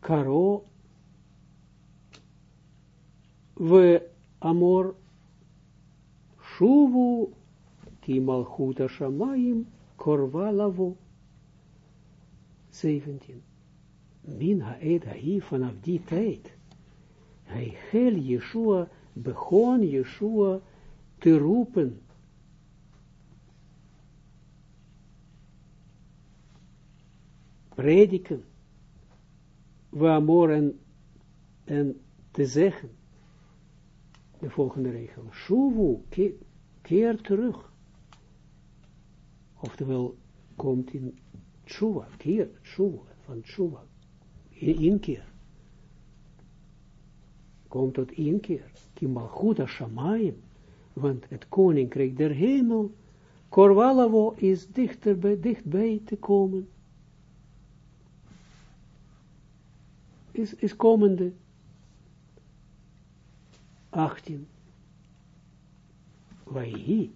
Speaker 1: karo we amor shuvu ki malchuta shamayim korva lavo. 17. Min ha-ed ha-hi vanaf die tijd. Hij gel Yeshua, begon Yeshua te roepen. Prediken. Waar en, en te zeggen. De volgende regel. Shuvu, keer, keer terug. Oftewel, komt in tshuva, keer, tshuva, van tshuva. Inkeer. Komt tot inkeer. Kimalchuta shamayim. Want het koninkrijk der hemel, Korvalavo is dichter dichtbij te komen. Is, is komende. 18. Vaihi.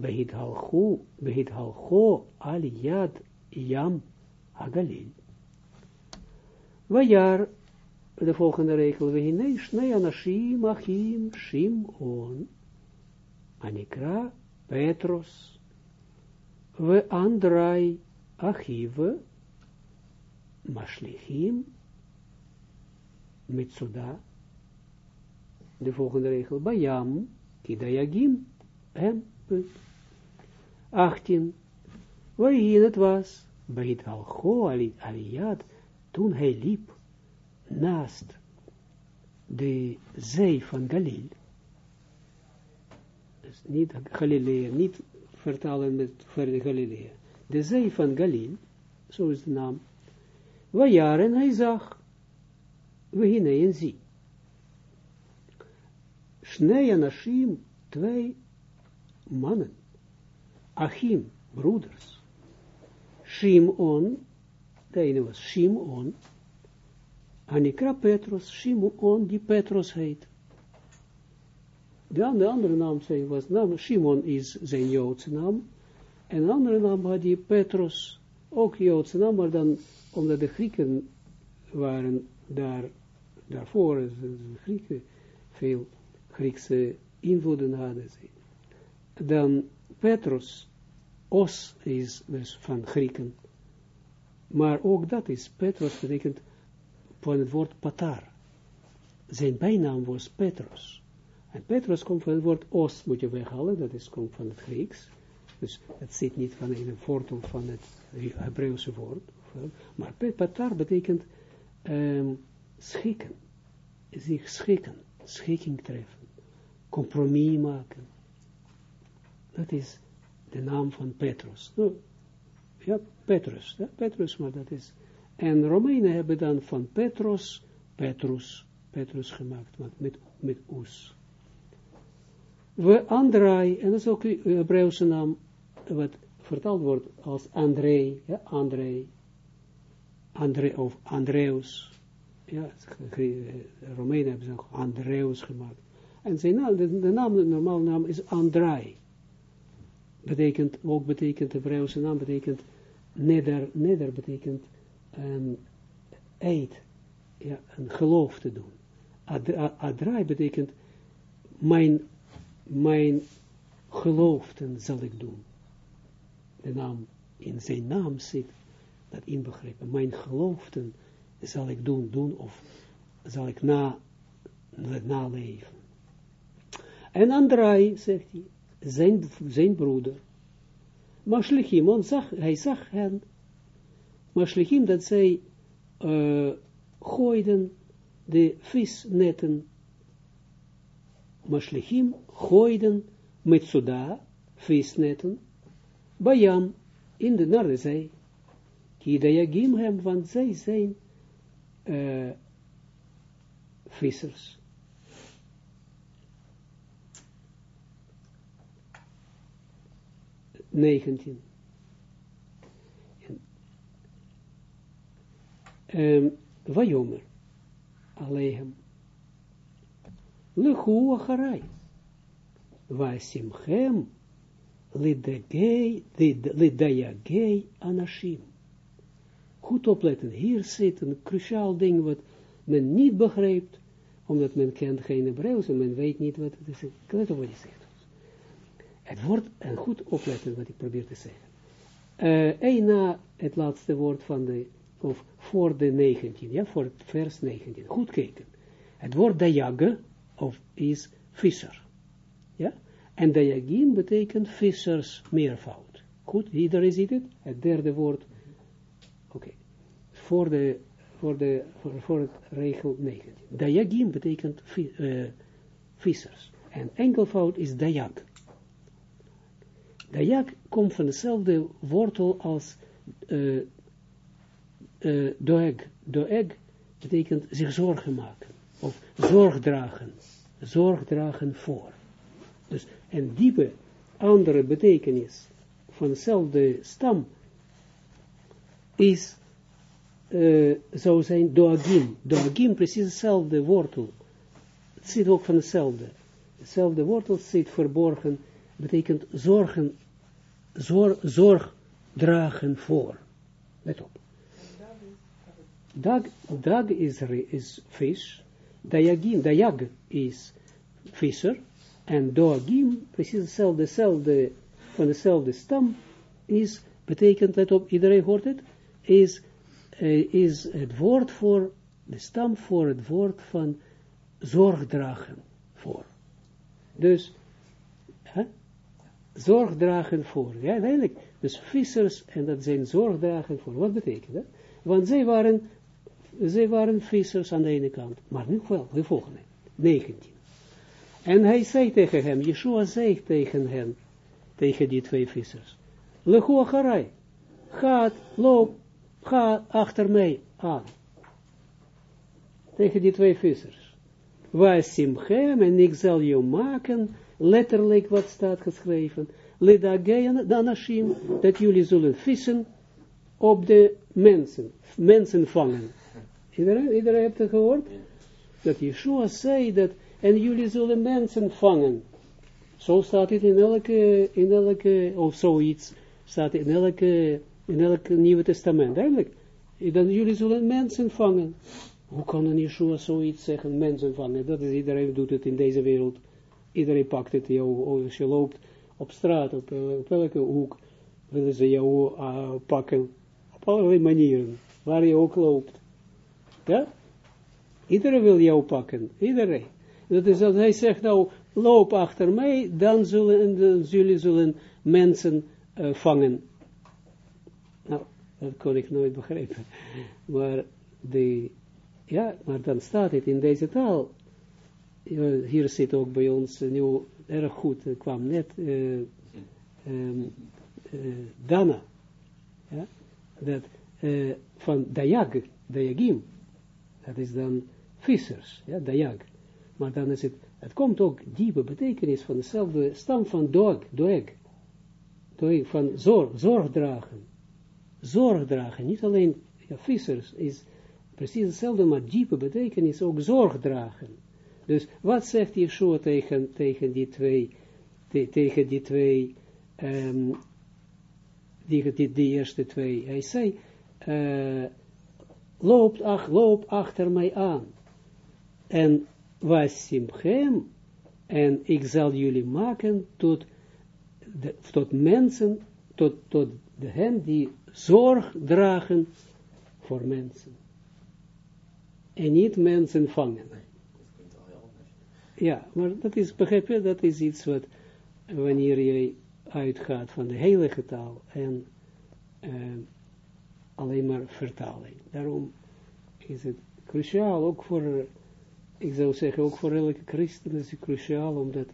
Speaker 1: Behit halchu, behit halcho al yad yam hagalil. Vajar, de volgende regel, we hinei shnei anashim achim shimon, anikra Petros, we andrai achive, mashlichim, mitsuda, de volgende regel, bayam, kidayagim, en punt. 18, waarin het was, bij het alcho aliyad, toen hij liep naast de zee van Galil, dus niet Galilea, niet vertalen met verder Galilea, de zee van Galil, zo is de naam, waar jaren hij zag, we hinein zie. Shnei anashim, twee mannen, Achim, broeders, Shimon, de ene was Shimon, Anikra Petros, Shimon die Petros heet. De andere naam zijn was, naam, Shimon is zijn Joodse naam, en een andere naam had hij Petros, ook Joodse naam, maar dan, omdat de Grieken waren daar, daarvoor, de Grieken, veel Griekse invloeden hadden ze. Dan Petros, Os is dus van Grieken, maar ook dat is, Petros betekent van het woord patar. Zijn bijnaam was Petros. En Petros komt van het woord os, moet je weghalen, dat is, komt van het Grieks. Dus het zit niet van een voortel van het Hebreeuwse woord. Maar patar betekent um, schikken. Zich schikken, schikking treffen, compromis maken. Dat is de naam van Petros. Nou, Ja, Petrus. Petrus, maar dat is... En Romeinen hebben dan van Petros, Petrus, Petrus gemaakt, met, met, oes. We Andrei, en dat is ook de Hebreeuwse naam, wat vertaald wordt als André, ja, André, André of Andreus. Ja, Romeinen hebben ze ook Andreus gemaakt. En zijn naam, de, de naam, de normale naam is Andrei. Betekent, ook betekent, de Hebreeuwse naam betekent, neder, neder betekent een eid, ja, een geloof te doen. Adrai betekent, mijn, mijn gelooften zal ik doen. De naam, in zijn naam zit dat inbegrepen. Mijn gelooften zal ik doen, doen of zal ik na, naleven. En Andrai, zegt hij, zijn, zijn broeder. Mashlichim, zag, hij zag hen, Mashlichim, dat zij uh, gooiden de visnetten. Mashlichim gooiden met soda, visnetten, Bayam, in de naar de zee. Kidayagim hem, want zij zijn uh, vissers. 19. Um, Vajomer, Alehem, Lechu Acharai, Vasimchem, Lidayagei Anashim. Goed opletten, hier zit een cruciaal ding wat men niet begrijpt, omdat men kent geen Hebreeuws en men weet niet wat het is. Let op. Het woord, en goed opletten wat ik probeer te zeggen. Uh, een na het laatste woord van de, of voor de 19, ja, voor vers 19. Goed kijken. Het woord dayage, of is visser. Ja, en dayagim betekent vissers meervoud. Goed, iedereen ziet het. Het derde woord, oké, voor de, voor de, voor, voor het regel 19. Dayagim betekent uh, vissers. En enkelvoud is dayag. Dajak komt van dezelfde wortel als uh, uh, doeg. Doeg betekent zich zorgen maken. Of zorg dragen. Zorg dragen voor. Dus een diepe andere betekenis van dezelfde stam is, uh, zou zijn doagim. Doagim, precies dezelfde wortel. Het zit ook van dezelfde. Dezelfde wortel zit verborgen, betekent zorgen zorg, zorg dragen voor. Let op. Dag, dag is, is vis, dayagim, dayag is visser, en doagim, precies hetzelfde, van dezelfde stam, is, betekent, let op, iedereen hoort het, is, uh, is het woord voor, de stam voor het woord van zorg dragen voor. Dus, hè, zorgdragen voor. Ja, eigenlijk. Dus vissers, en dat zijn zorgdragen voor. Wat betekent dat? Want zij waren, zij waren vissers aan de ene kant. Maar nu wel, de volgende. 19. En hij zei tegen hem, Yeshua zei tegen hen, tegen die twee vissers. Lecho Harai, gaat, loop, ga achter mij aan. Tegen die twee vissers. Was hem en ik zal je maken letterlijk wat staat geschreven, Ledagean danashim, dat jullie zullen vissen op de mensen, mensen vangen. Iedereen, iedereen heeft het gehoord? Dat Yeshua zei dat, en jullie zullen mensen vangen. Zo staat het in elke, in elke, of zoiets, staat in elke, in elke Nieuwe Testament, eigenlijk. Dan jullie zullen mensen vangen. Hoe kan een Yeshua zoiets zeggen, mensen vangen? Dat is, iedereen doet het in deze wereld. Iedereen pakt het jou, als je loopt op straat, op, eh, op welke hoek, willen ze jou uh, pakken. Op allerlei manieren, waar je ook loopt. Ja? Iedereen wil jou pakken, iedereen. Dat is dat hij zegt nou, loop achter mij, dan zullen, dan jullie zullen mensen uh, vangen. Nou, dat kon ik nooit begrijpen. Maar, de, ja, maar dan staat het in deze taal hier zit ook bij ons nu erg goed, er kwam net uh, Dana. Dat eh, van dayag, dayagim, dat is dan vissers, ja, dayag. Maar dan is het, het komt ook diepe betekenis van dezelfde stam van doeg, doeg, doeg van zorg, zorg dragen. Zorg dragen, niet alleen ja, vissers is precies hetzelfde, maar diepe betekenis ook zorg dragen. Dus wat zegt Yeshua tegen, tegen die twee, te, tegen die twee, um, die, die, die, eerste twee? Hij zei, uh, loopt, ach, loop achter mij aan. En was simchem, en ik zal jullie maken tot, tot mensen, tot, tot de hen die zorg dragen voor mensen. En niet mensen vangen. Ja, maar dat is, begrijp je, dat is iets wat, wanneer je uitgaat van de heilige taal en uh, alleen maar vertaling. Daarom is het cruciaal, ook voor, ik zou zeggen, ook voor elke christen is het cruciaal om dat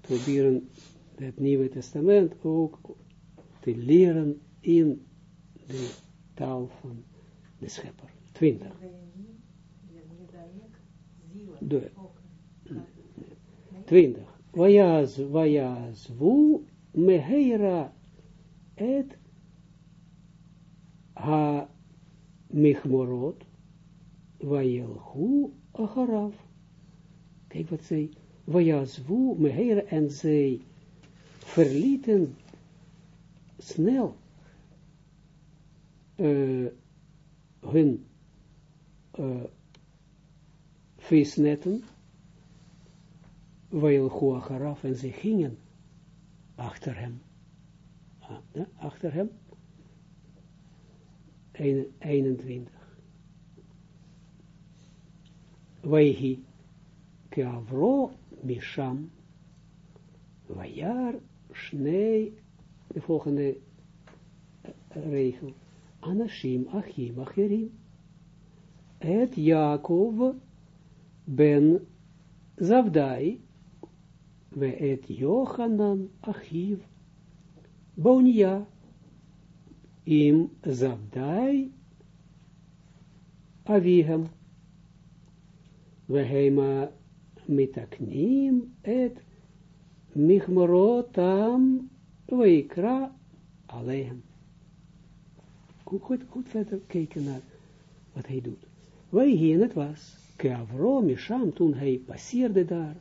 Speaker 1: proberen, het Nieuwe Testament ook te leren in de taal van de schepper. 20. De, 20. Vayaz, vayaz, vu, meheira, et, ha, michmorot, vayelhu, acharav. Kijk wat zij, vayaz, vu, meheira, en zij verlieten snel uh, hun uh, visnetten, Wail Huacharaf, en ze gingen achter hem. Ah, ja, achter hem. 21. Waihi Keavro Misham Wajar Shnei, de volgende regel. Anashim Achim Acherim. Et Jacob ben Zavdai we et Johanan Achiv Bonia im Zavdai Avihem Vehema mitaknim et michmorotam weikra alehem. Goed, goed, verder kijken naar wat hij doet. Wij hier het was, Keavro Misham, toen hij passeerde daar,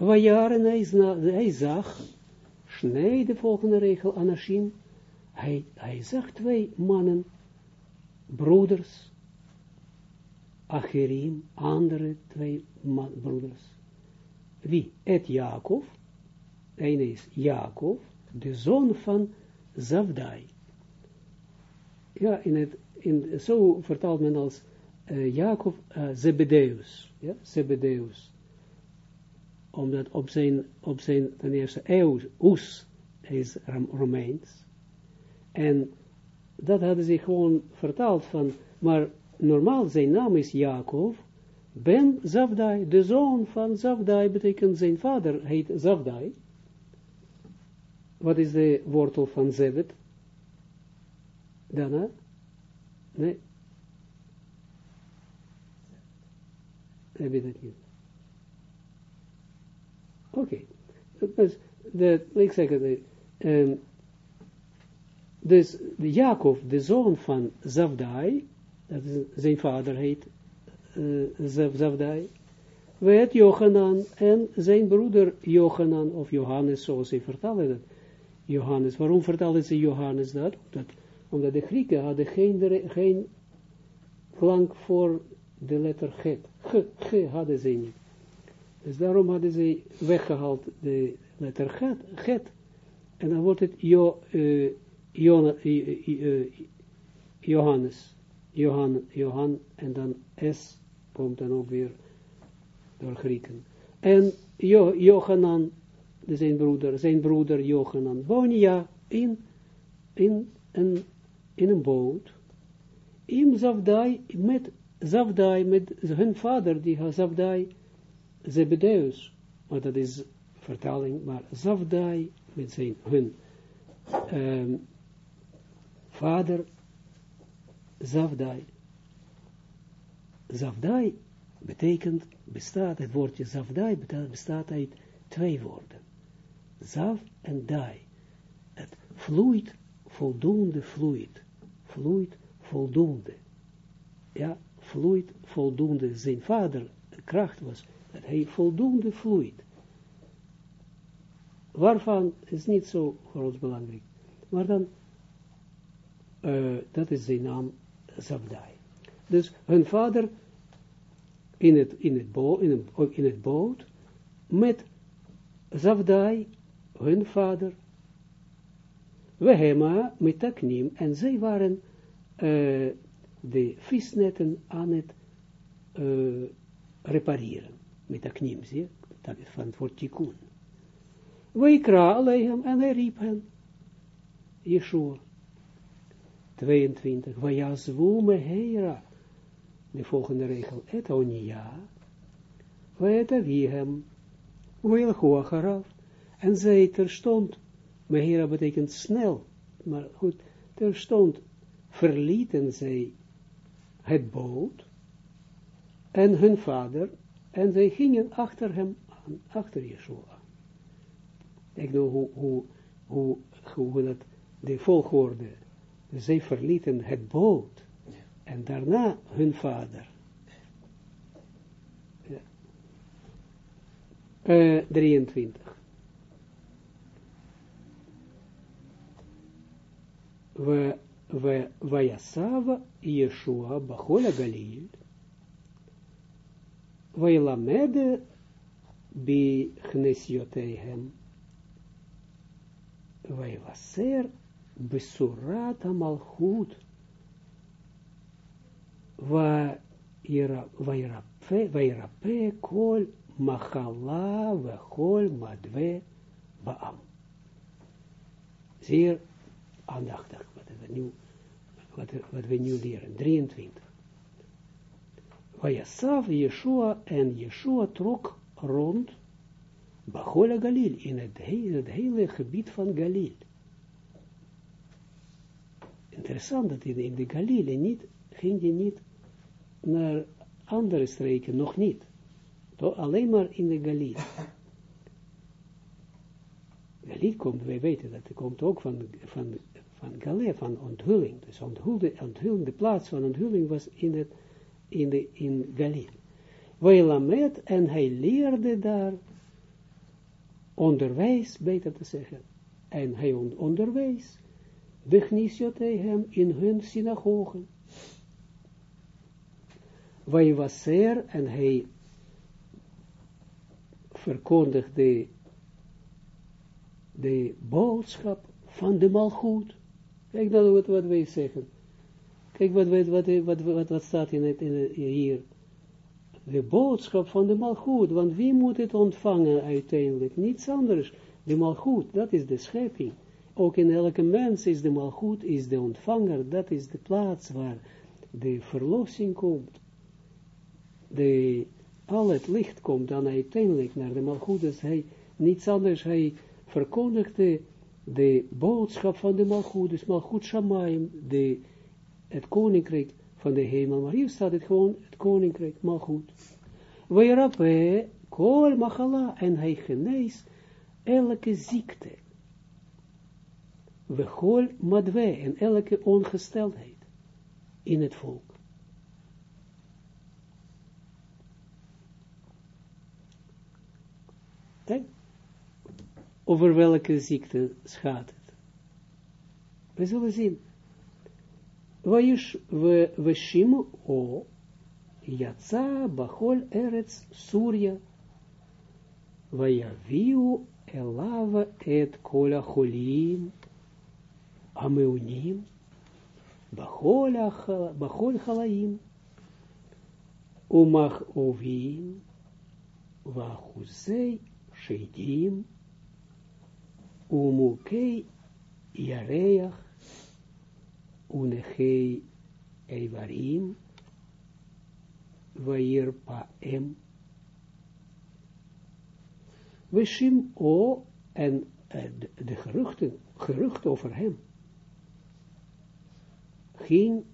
Speaker 1: Wajaren hij, hij zag, snij de volgende regel, Anashim, hij, hij zag twee mannen, broeders, Acherim, andere twee man, broeders. Wie? Et Jacob, een is Jacob, de zoon van Zavdai. Ja, in het, in, zo vertaalt men als uh, Jacob uh, Zebedeus. Ja, Zebedeus omdat op zijn, op zijn ten eerste eeuw, Oes is Romeins, en dat hadden ze gewoon vertaald van, maar normaal zijn naam is Jacob, ben Zavdai, de zoon van Zavdai, betekent zijn vader heet Zavdai. Wat is de wortel van Zebet? Daarna? Nee. Heb je dat niet? Oké. Dus, ik zeg het, um, dus Jacob, de zoon van Zavdai, dat zijn vader heet uh, Zavdai, werd Johanan en zijn broeder Johanan, of Johannes, zoals ze vertellen dat. Johannes, waarom vertellen ze Johannes dat? Omdat, omdat de Grieken hadden geen, geen klank voor de letter G. G, G hadden ze niet. Dus daarom hadden ze weggehaald de letter get, get en dan wordt het jo, uh, Jona, uh, uh, Johannes, Johan, Johan, en dan S komt dan ook weer door Grieken. En jo, Johanan, zijn broeder, zijn broeder Johanan, Bonia, in, in, een, in een boot, in Zavdai, met Zavdai, met hun vader, die Zavdai, Zebedeus, maar dat is vertaling, maar Zavdai, met zijn, hun ehm, vader, Zavdai. Zavdai betekent, bestaat, het woordje Zavdai bestaat uit twee woorden. Zav en dai. Het vloeit, voldoende vloeit. Vloeit, voldoende. Ja, vloeit, voldoende. Zijn vader, de kracht was, dat hij voldoende vloeit. Waarvan is niet zo groot belangrijk. Maar dan, uh, dat is zijn naam, Zavdai. Dus hun vader in het, in het, in het, in het boot met Zavdai, hun vader, Wehema met Taknim, en zij waren uh, de visnetten aan het uh, repareren, met dat is van het woord tikkun. Weikra alehem, en hij riep hen, Yeshua, 22, Vajazwu meheira, de volgende regel, et onia, weet avihem, hoog en zij terstond, Mehera betekent snel, maar goed, terstond verlieten zij het boot en hun vader, en zij gingen achter hem aan, achter Yeshua. Ik know hoe, hoe, hoe, hoe dat, de volgorde, zij verlieten het boot, en daarna hun vader. Ja. Uh, 23. We, we, Vayasav Yeshua Bachola Galil, Vailamede bi Chnesyotehem, Vaivaser Besurat Malchut, Vairape kol machala vechol madwe baam. Zeer aandachtig wat we nu, wat, wat we nu leren. 23. Vayasav Yeshua en Yeshua trok rond Bachola Galil, in het hele, het hele gebied van Galil. Interessant dat in, in de Galil niet, ging hij niet naar andere streken, nog niet. Toch alleen maar in de Galil. Galil komt, wij weten dat, het komt ook van, van, van Galil, van onthulling. Dus de plaats van onthulling was in, het, in, de, in Galil. Weilamet, en hij leerde daar onderwijs, beter te zeggen. En hij onderwijs, de hem in hun synagogen er en hij verkondigde de boodschap van de malgoed. Kijk dan wat, wat wij zeggen. Kijk wat, wat, wat, wat, wat, staat in het, in hier. De boodschap van de malgoed. Want wie moet het ontvangen uiteindelijk? Niets anders. De malgoed, dat is de schepping. Ook in elke mens is de malgoed, is de ontvanger. Dat is de plaats waar de verlossing komt de, al het licht komt dan uiteindelijk naar de Malchut, dus hij, niets anders, hij verkondigde de boodschap van de Malchut, dus Malchut Shamayim, de, het koninkrijk van de hemel, maar hier staat het gewoon, het koninkrijk Malchut. Weerape, kol machala, en hij geneest elke ziekte. We gol madwe, en elke ongesteldheid in het volk. Over welke ziekte gaat het? We zullen zien. We shim o yatsa bachol eretz surya vayaviu elava et kola cholim ameunim bachol chalaim umach ovim vachuzei sheidim Umukei Yareach, Unechei Eivarim, Vair Paem, we Shim'o, en uh, de, geruchten, gerucht over hem, ging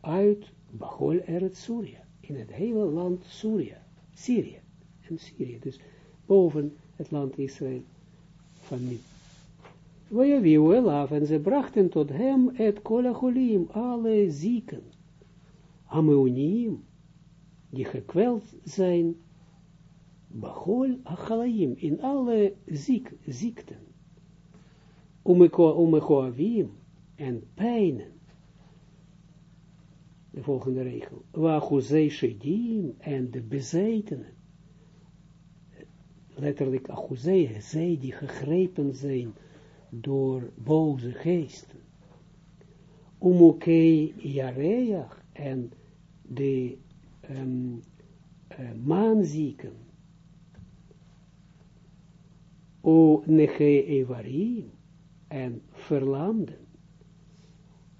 Speaker 1: uit Bachol Eretz Syria, in het hele land Syria, Syrië, en Syrië, dus boven het land Israël van en ze brachten tot hem het kolacholim, alle zieken, ameunim, die gekweld zijn, Bachol achalaim, in alle ziek, ziekten, umekoavim, en pijnen, de volgende regel, wachuzei shedim, en de bezetenen, letterlijk achuzei, zij die gegrepen zijn, door boze geesten. Umokei jareach en de um, uh, maanzieken. O neche evarim en verlamden.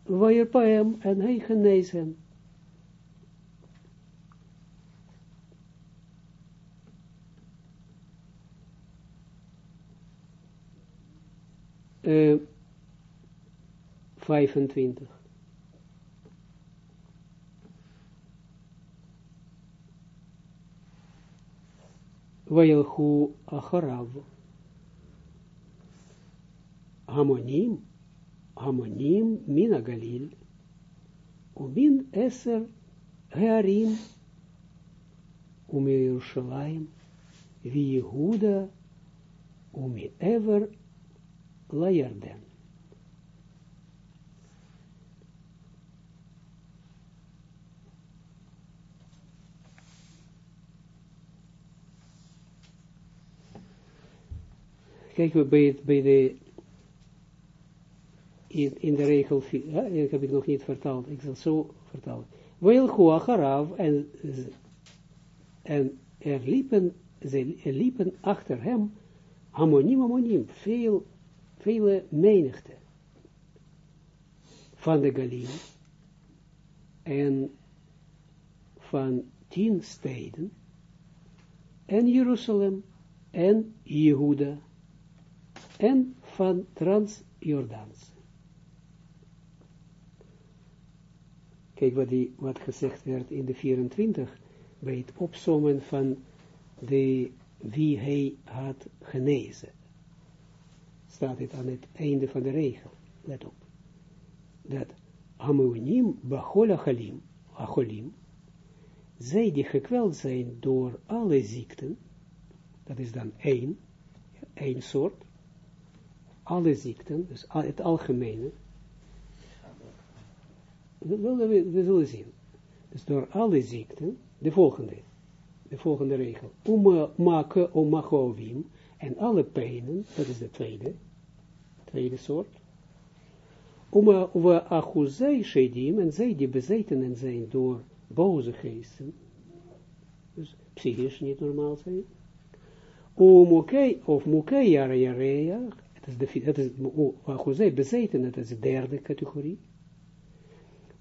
Speaker 1: Wajerpaem en hij genees hen. Uh, 25. Wajelchu acharav. Hamonim, Hamonim mina Galil, Umin Eser Hearim, Umi Yerushalayim, Vi Yehuda, Umi Ever Layarden. Kijken we bij, bij de, in, in de regel, ja, ik heb ik nog niet vertaald, ik zal zo vertalen. Wel Huacharav en, en er liepen, ze liepen achter hem, harmonie, harmonie, veel vele menigte van de Galil en van tien steden en Jeruzalem en Jehuda en van Trans-Jordans. Kijk wat, die, wat gezegd werd in de 24 bij het opzommen van de, wie hij had genezen staat het aan het einde van de regel. Let op. Dat Hamunim Bachol Achalim, Acholim, zij die gekweld zijn door alle ziekten, dat is dan één, één soort, alle ziekten, dus het algemene, we, we zullen zien. Dus door alle ziekten, de volgende, de volgende regel, Uma make omachovim, en alle pijnen, dat is de tweede, tweede soort. Oma we achuzei shedim, en zij die bezetenen zijn door boze geesten, dus psychisch niet normaal zijn. O mokei, of mokei jare jarea, het is de, het is, achuzei bezeten, dat is de derde categorie.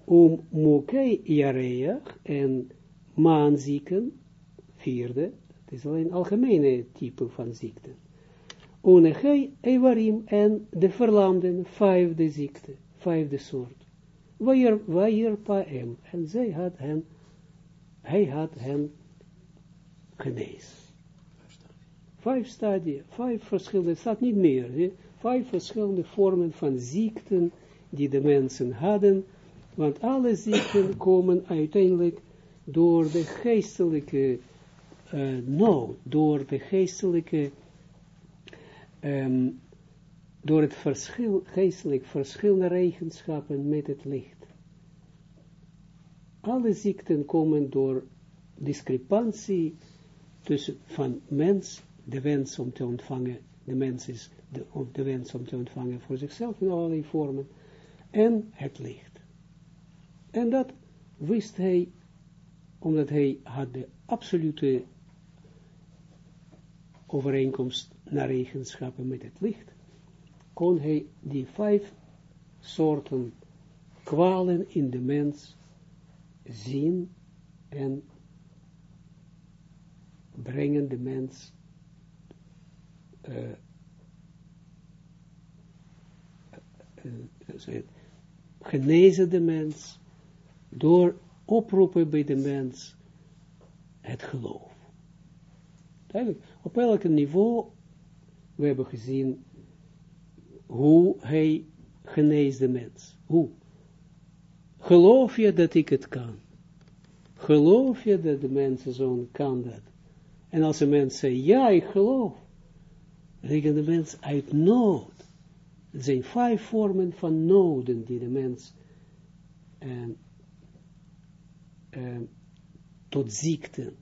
Speaker 1: Om mokei jarea en maanzieken, vierde, het is alleen algemene type van ziekte. Onegei evarim en de verlamden, vijfde ziekte, vijfde soort. Wajer paem, en zij had hen, hij had hen genezen. Vijf stadia, vijf verschillende, staat niet meer, he? vijf verschillende vormen van ziekten die de mensen hadden, want alle ziekten komen uiteindelijk door de geestelijke uh, door de geestelijke, um, door het verschil, geestelijk verschillende eigenschappen met het licht. Alle ziekten komen door discrepantie tussen van mens, de wens om te ontvangen, de mens is de, de wens om te ontvangen voor zichzelf in allerlei vormen, en het licht. En dat wist hij, omdat hij had de absolute overeenkomst naar eigenschappen met het licht, kon hij die vijf soorten kwalen in de mens zien en brengen de mens uh, uh, genezen de mens door oproepen bij de mens het geloof. Duidelijk, op elk niveau, we hebben gezien hoe hij geneest de mens. Hoe? Geloof je dat ik het kan? Geloof je dat de mensenzoon kan dat? En als een mens zegt, ja, ik geloof, rekent de mens uit nood. Er zijn vijf vormen van noden die de mens um, um, tot ziekte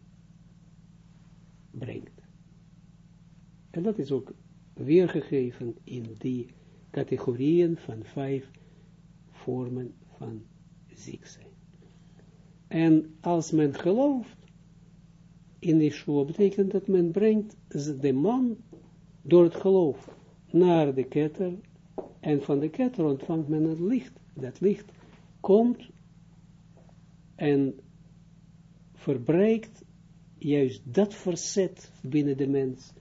Speaker 1: brengt. En dat is ook weergegeven in die categorieën van vijf vormen van ziek zijn. En als men gelooft in Yeshua, betekent dat men brengt de man door het geloof naar de ketter en van de ketter ontvangt men het licht. Dat licht komt en verbreekt juist dat verzet binnen de mens,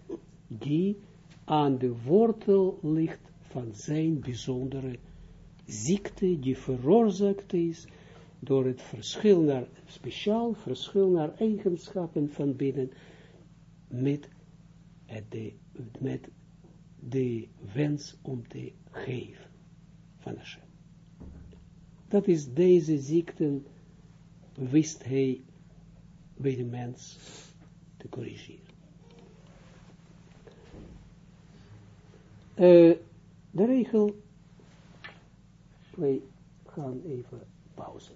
Speaker 1: die aan de wortel ligt van zijn bijzondere ziekte, die veroorzaakt is door het verschil naar, speciaal verschil naar eigenschappen van binnen, met de, met de wens om te geven van Hashem. Dat is deze ziekte, wist hij bij de mens te corrigeren. Uh, de regel, wij gaan even pauze.